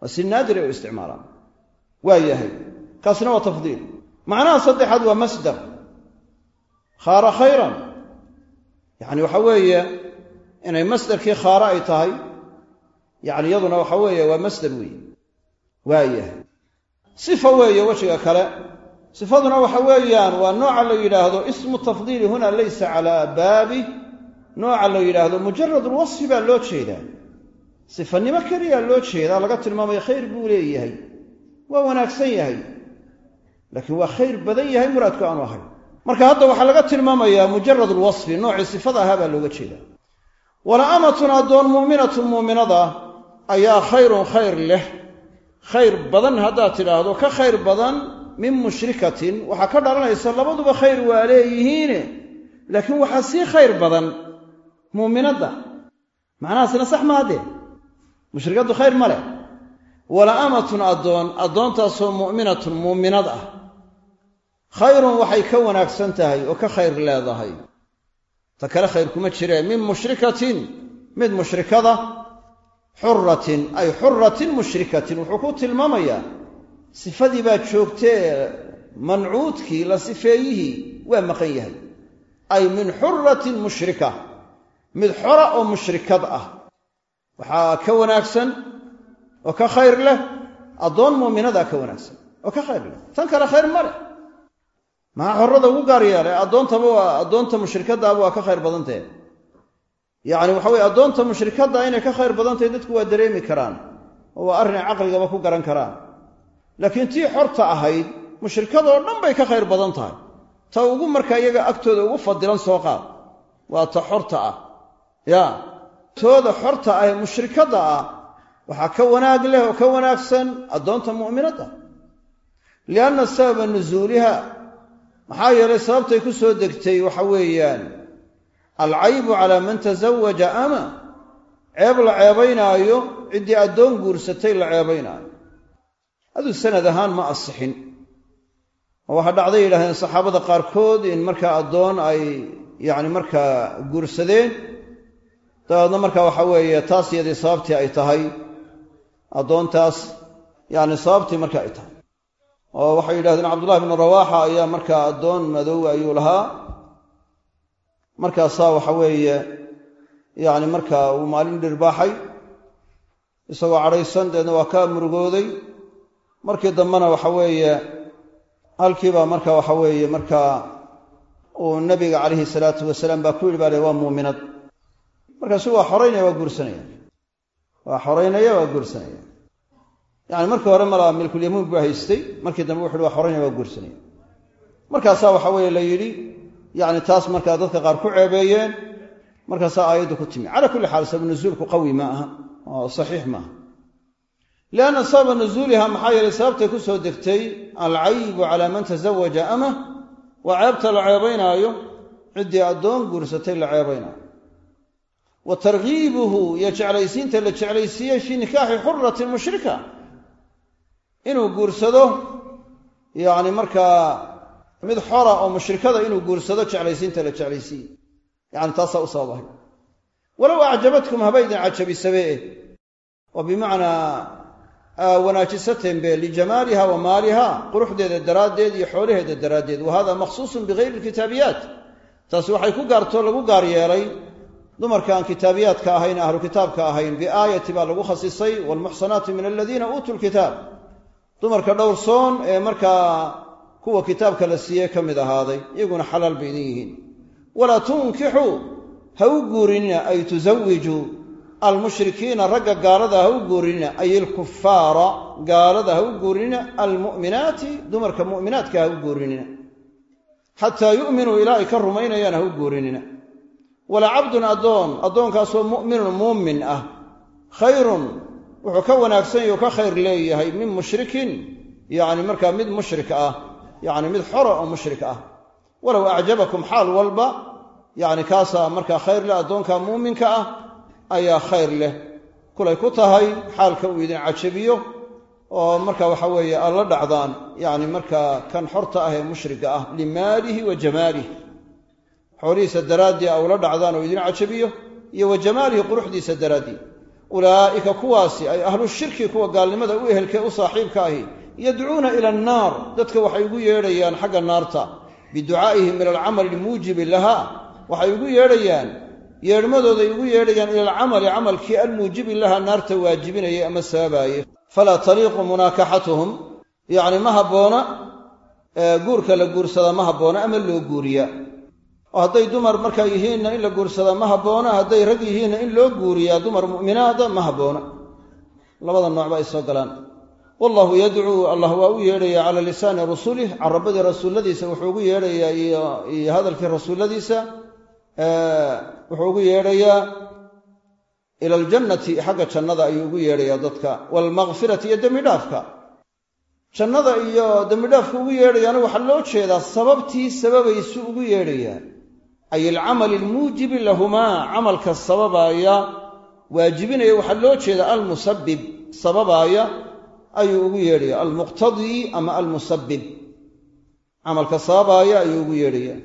waa si naadiray u isticmaalaan. Waa yahay. Waa tafdiil. Macnaha saddexaad waa masdar. Khaara khayran yacni waxa weeye inay masdarkii khaare ay tahay yacni iyaduna waxa weeye waa masdar weeye waayah sifa weeye wejiga kale sifaduna waxa weeyaan waa nooca la yidhaahdo ismu tafdiili huna laysa calaa baabi nooca la yidhaahdo mujarad lwasfi baa loo jeedaa. Sifanimo keliya loo jeedaa laga tilmaamaya khayr buu leeyahay waa wanaagsan yahay laakiin waa khayr badan yahay muraadku aanu ahay marka hadda waxaa laga tilmaamayaa mujarad lwasfi noocii sifada ahaa baa looga jeedaa. Wala amatun addoon mu'minatun muuminada ayaa khayrun khayr leh. Khayr badan haddaad tidhaahdo ka khayr badan min mushrikatin. Waxaa ka dhalanaysa labaduba khayr waa leeyihiine laakiin waxaa sii khayr badan muuminadda macnahaasina sax maadee mushrikaddu khayr ma leh. Wala amatun addoon addoontaasoo mu'minatun muuminad ah khayrun waxay ka wanaagsan tahay oo ka khayr leedahay. Ta kale khayr kuma jiree min mushrikatin mid mushrikada xuratin ay xuratin mushrikatin wuxuu ku tilmaamayaa sifadii baa joogtee mancuudkii la sifeeyihii waa maqan yahay. Ay min xuratin mushrika mid xora oo mushrikad ah. Waxaa ka wanaagsan oo ka khayr leh addoon muuminadaa ka wanaagsan oo ka khayr leh. Tan kale khayr ma leh maxaa xorada ugu gaar yeelay addoontaba waa addoonta mushrikadaaba waa ka khayr badantahe yacni waxa weye addoonta mushrikadda inay ka khayr badantahay dadku waa dareemi karaan oo waa arrin caqligaba ku garan karaan. Laakiin tii xorta ahayd mushrikadoo dhan bay ka khayr badan tahay. Ta ugu markaa iyaga agtooda ugu fadilan soo qaad. Waa ta xorta ah. Ya tooda xorta ah ee mushrikadda ah waxaa ka wanaag leh oo ka wanaagsan addoonta mu'minadda. Lianna sababa nusuuliha maxaa yeelay sababtay ku soo degtay waxa weeyaan alcaybu calaa man tasawaja ama ceeb la ceebaynaayo ciddii addoon guursatay la ceebaynaayo. Aduu sanad ahaan ma asixin. Oo waxaa dhacday yidhahdeen saxaabada qaarkood in markaa addoon ay yacni markaa guursadeen dabeedna markaa waxa weeye taas iyadii sababtii ay tahay. Addoontaas yacni sababtii marka ay tahay oo waxay yidhahdeen cabdullahi bnu rawaaxa ayaa markaa addoon madow ayuu lahaa. Markaasaa waxa weeye yacni markaa uu maalin dhirbaaxay isagoo cadhaysan deedna waa ka murugooday. Markii dambena waxa weeye halkiibaa marka waxa weeye markaa uu nabiga calayhi salaatu wasalaam baa ku yidhi baa waa muuminad. Markaasu waa xoraynaya waa guursanaya. Waa xoraynaya waa guursanaya yani markii hore malaa milkulyamuun buu haystay markii dambe wuxu waa xoraynaya waa guursanaya markaasaa waxa weeye la yidhi yani taas markaa dadka qaar ku ceebeeyeen markaasaa aayaddu ku timi. Cala kulli xaal sabab nuzuulku qawi ma aha oo saxiix maaha. Lianna sababa nuzuuliha maxaa yeelay sababtay ku soo degtay alcaybu calaa man tasawaja amah waa ceebta la ceebaynaayo ciddii addoon guursatay la ceebaynaayo. Wa targiibuhu iyo jeclaysiinta la jeclaysiiyey fii nikaaxi xuratin mushrika inuu guursado yacni markaa mid xora oo mushrikada inuu guursado jeclaysiinta la jeclaysiiyey. Yacni taasaa u sabab ahay walow acjabatkum haba idin cajabisabe oo bimacnaa wanaajisateen be lijamaaliha wa maaliha quruxdeeda daraaddeed iyo xoolaheeda daraaddeed. Wa hada makhsuusun bigayri alkitaabiyaat taasi waxay ku gaartoo lagu gaar yeelay dumarka aan kitaabiyaadka ahayn ahlu kitaabka ahayn biaayati baa lagu khasisay waalmuxsanaatu min aladiina uutuu lkitaab dumarka dhowrsoon ee markaa kuwa kitaabka la siiyey ka mid ahaaday iyaguna xalaal bay idin yihiin. Walaa tunkixuu ha u guurinina ay tusawijuu almushrikiina ragga gaalada ha u guurinina ay ilkufaara gaalada ha u guurinina almu'minaati dumarka mu'minaadka ha u guurinina. Xataa yu'minuu ilaa ay ka rumaynayaan ha u guurinina. Wala cabdun addoon addoonkaasoo mu'minun muumin ah. Khayrun wuxuu ka wanaagsan yahy oo ka khayr leeyahay min mushrikin. Yacni markaa mid mushrik ah yacni mid xora oo mushrik ah. Walow acjabakum xaal walba yacni kaasaa markaa khayr leh addoonka muuminka ah ayaa khayr leh. Kulay ku tahay xaalka uu idin cajabiyo oo marka waxa weeye aad dhacdaan. Yacni markaa kan xorta ah ee mushriga ah limaalihi wa jamaalih xoolihiisa daraaddii a ula dhacdaan oo idin cajabiyo iyo wa jamaalihi quruxdiisa daraaddii ulaa'ika kuwaasi ay ahlu shirki kuwa gaalnimada u ehelkee u saaxiibka ahi yadcuuna ila annaar. Dadka waxay ugu yeedhayaan xagga naarta. Biducaa'ihim ila alcamali almuujibi lahaa waxay ugu yeedhayaan yeedhmadooday ugu yeedhayaan ila alcamali camalkii almuujibi lahaa naarta waajibinayay ama sababaayey falaa taliiqu munaakaxatuhum yacni ma habboona guurka la guursadaa ma habboona ama loo guuriyaa oo hadday dumar markaa yihiinna in la guursadaa ma habboona hadday rag yihiinna in loo guuriyaa dumar mu'minaada ma habboona labada nooc ba ay soo galaan. Wallahu yadcuu allah waa u yeedhaya cala lisaani rusulih carabadii rasuulladiisa wuxuu ugu yeedhayaa iyo hadalkii rasuulladiisa wuxuu ugu yeedhayaa ila aljannati xagga jannada ayuu ugu yeedhayaa dadka waalmakfirati iyo dembi dhaafka. Jannada iyo dembidhaafka ugu yeedhayaana waxaa loo jeedaa sababtii sababaysu ugu yeedhayaa ay alcamali almuujibi lahumaa camalka sababaaya waajibinaya waxaa loo jeedaa almusabib sababaaya ayuu ugu yeedhaya almuqtadii ama almusabib camalka sababaaya ayuu ugu yeedhaya.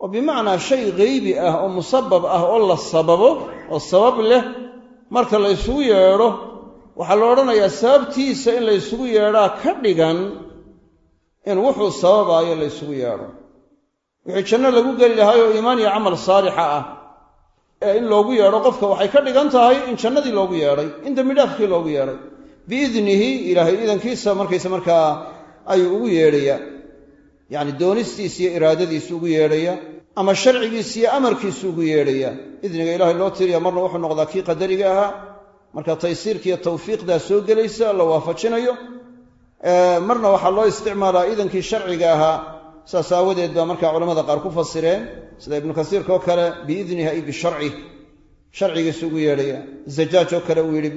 Oo bimacnaa shay geybi ah oo musabab ah oo la sababo oo sabab leh marka la ysugu yeedho waxaa la odhanayaa sababtiisa in la ysugu yeedhaa ka dhigan in wuxuu sababaayo la yeedho wixii janno lagu geli lahaay oo iimaan iyo camal saalixa ah. Ee in loogu yeedho qofka waxay ka dhigan tahay in jannadii loogu yeedhay in dembidhaafkii loogu yeedhay. Biidnihi ilaahay idankiisa markaysa markaa ayuu ugu yeedhayaa yacni doonistiisa iyo iraadadiisu ugu yeedhaya ama sharcigiisa iyo amarkiisu ugu yeedhaya. Idniga ilaahay loo tiriya marna wuxuu noqdaa kii qadariga ahaa. Marka taysiirka iyo tawfiiqdaa soo gelaysa la waafajinayo. Marna waxaa loo isticmaalaa idankii sharciga ahaa saas aawadeed baa markaa culamada qaar ku fasireen sida ibnu kasiirka oo kale biidnihi ay bisharcih sharcigiisu ugu yeedhaya zajaaj oo kale uu yidhi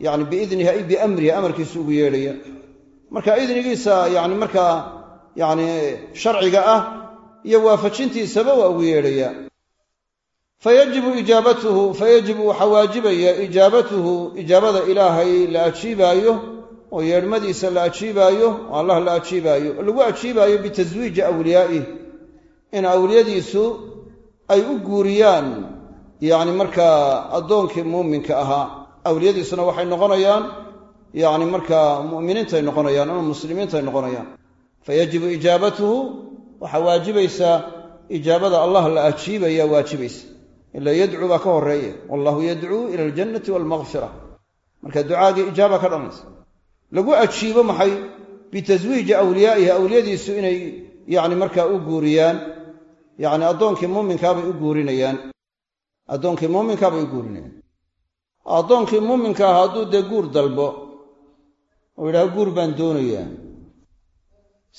yani biidnihi ay biamrihi amarkiisu ugu yeedhaya. Marka idnigiisa yani markaa yani sharciga ah iyo waafajintiisaba waa ugu yeedhaya. Fayajibu ijaabatuhu fayajibu waxaa waajibaya ijaabatuhu ijaabada ilaahay la ajiibaayo oo yeedhmadiisa la ajiibaayo oo allah la ajiibaayo oo lagu ajiibaayo bitaswiiji awliyaa'ih in awliyadiisu ay u guuriyaan yacni markaa addoonkii muuminka ahaa awliyadiisuna waxay noqonayaan yacni markaa mu'miniintay noqonayaan ama muslimiintay noqonayaan. Fayajibu ijaabatuhu waxaa waajibaysaa ijaabada allah la ajiibaya waajibaysa. Ila yadcuu baa ka horreeya wallahu yadcuu ila aljannati waalmakfira marka ducaagii ijaaba ka dhamaysa lagu ajiibo maxay bitaswiiji awliyaa'ihi awliyadiisu inay yacni markaa u guuriyaan yacni addoonkii muuminkaabay u guurinayaan. Addoonkii muuminkaabay u guurinayaan. Addoonkii muuminka ah hadduu dee guur dalbo oo yidhaha guur baan doonayaa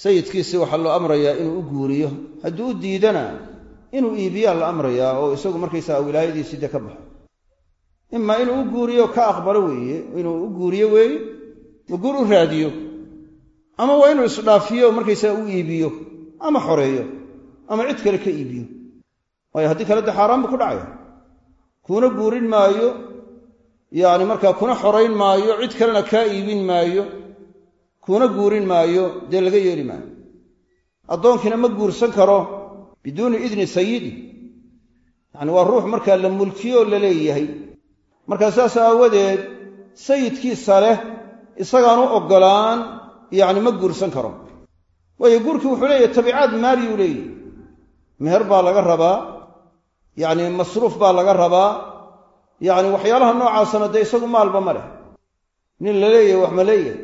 sayidkiisi waxaa loo amrayaa inuu u guuriyo. Hadduu u diidana inuu iibiyaa la amrayaa oo isagu markaysaga wilaayadiisii dee ka baxo. Imaa inuu u guuriyo ka aqbalo weeye inuu u guuriyo weeye ma guur u raadiyo. Ama waa inuu isdhaafiyo markaysaga u iibiyo ama xoreeyo ama cid kale ka iibiyo. Waayo haddii kale dee xaaraan buu ku dhacaya. Kuna guurin maayo yacni markaa kuna xorayn maayo cid kalena kaa iibin maayo kuna guurin maayo dee laga yeeli maayo. Addoonkiina ma guursan karo biduuni idni sayidi. Yacni waa ruux markaa la mulkiyo la leeyahay. Markaa saas aawadeed sayidkiisa leh isagaan u oggolaan yacni ma guursan karo waayo guurkii wuxuu leeyahay tabiicaad maaliyuu leeyahy meher baa laga rabaa yacni masruuf baa laga rabaa. Yacni waxyaalaha noocaasana dee isagu maalba ma leh. Nin la leeyahay wax ma leeyahay.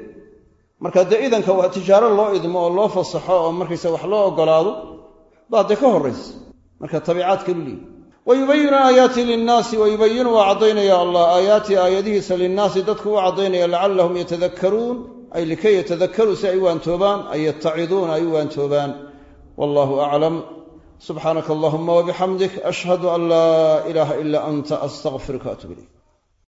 Marka dee idanka waa tijaaro loo idmo oo loo fasaxo oo markaysa wax loo oggolaado baa dee ka horraysa. Marka tabiicaad kalu leeyahy wa yubayinu aayaati linnaasi wa yubayinu waa caddaynaya allah aayaati aayadihiisa linnaasi dadku u caddaynaya lacallahum yatadakkaruun ay likay yatadakkaruu si ay u waantoobaan ay yattaciduuna ay u waantoobaan wallahu aclam subxaanaka allahuma wabixamdik ashhadu an laa ilaaha ila anta astaqfiruka atub ilayk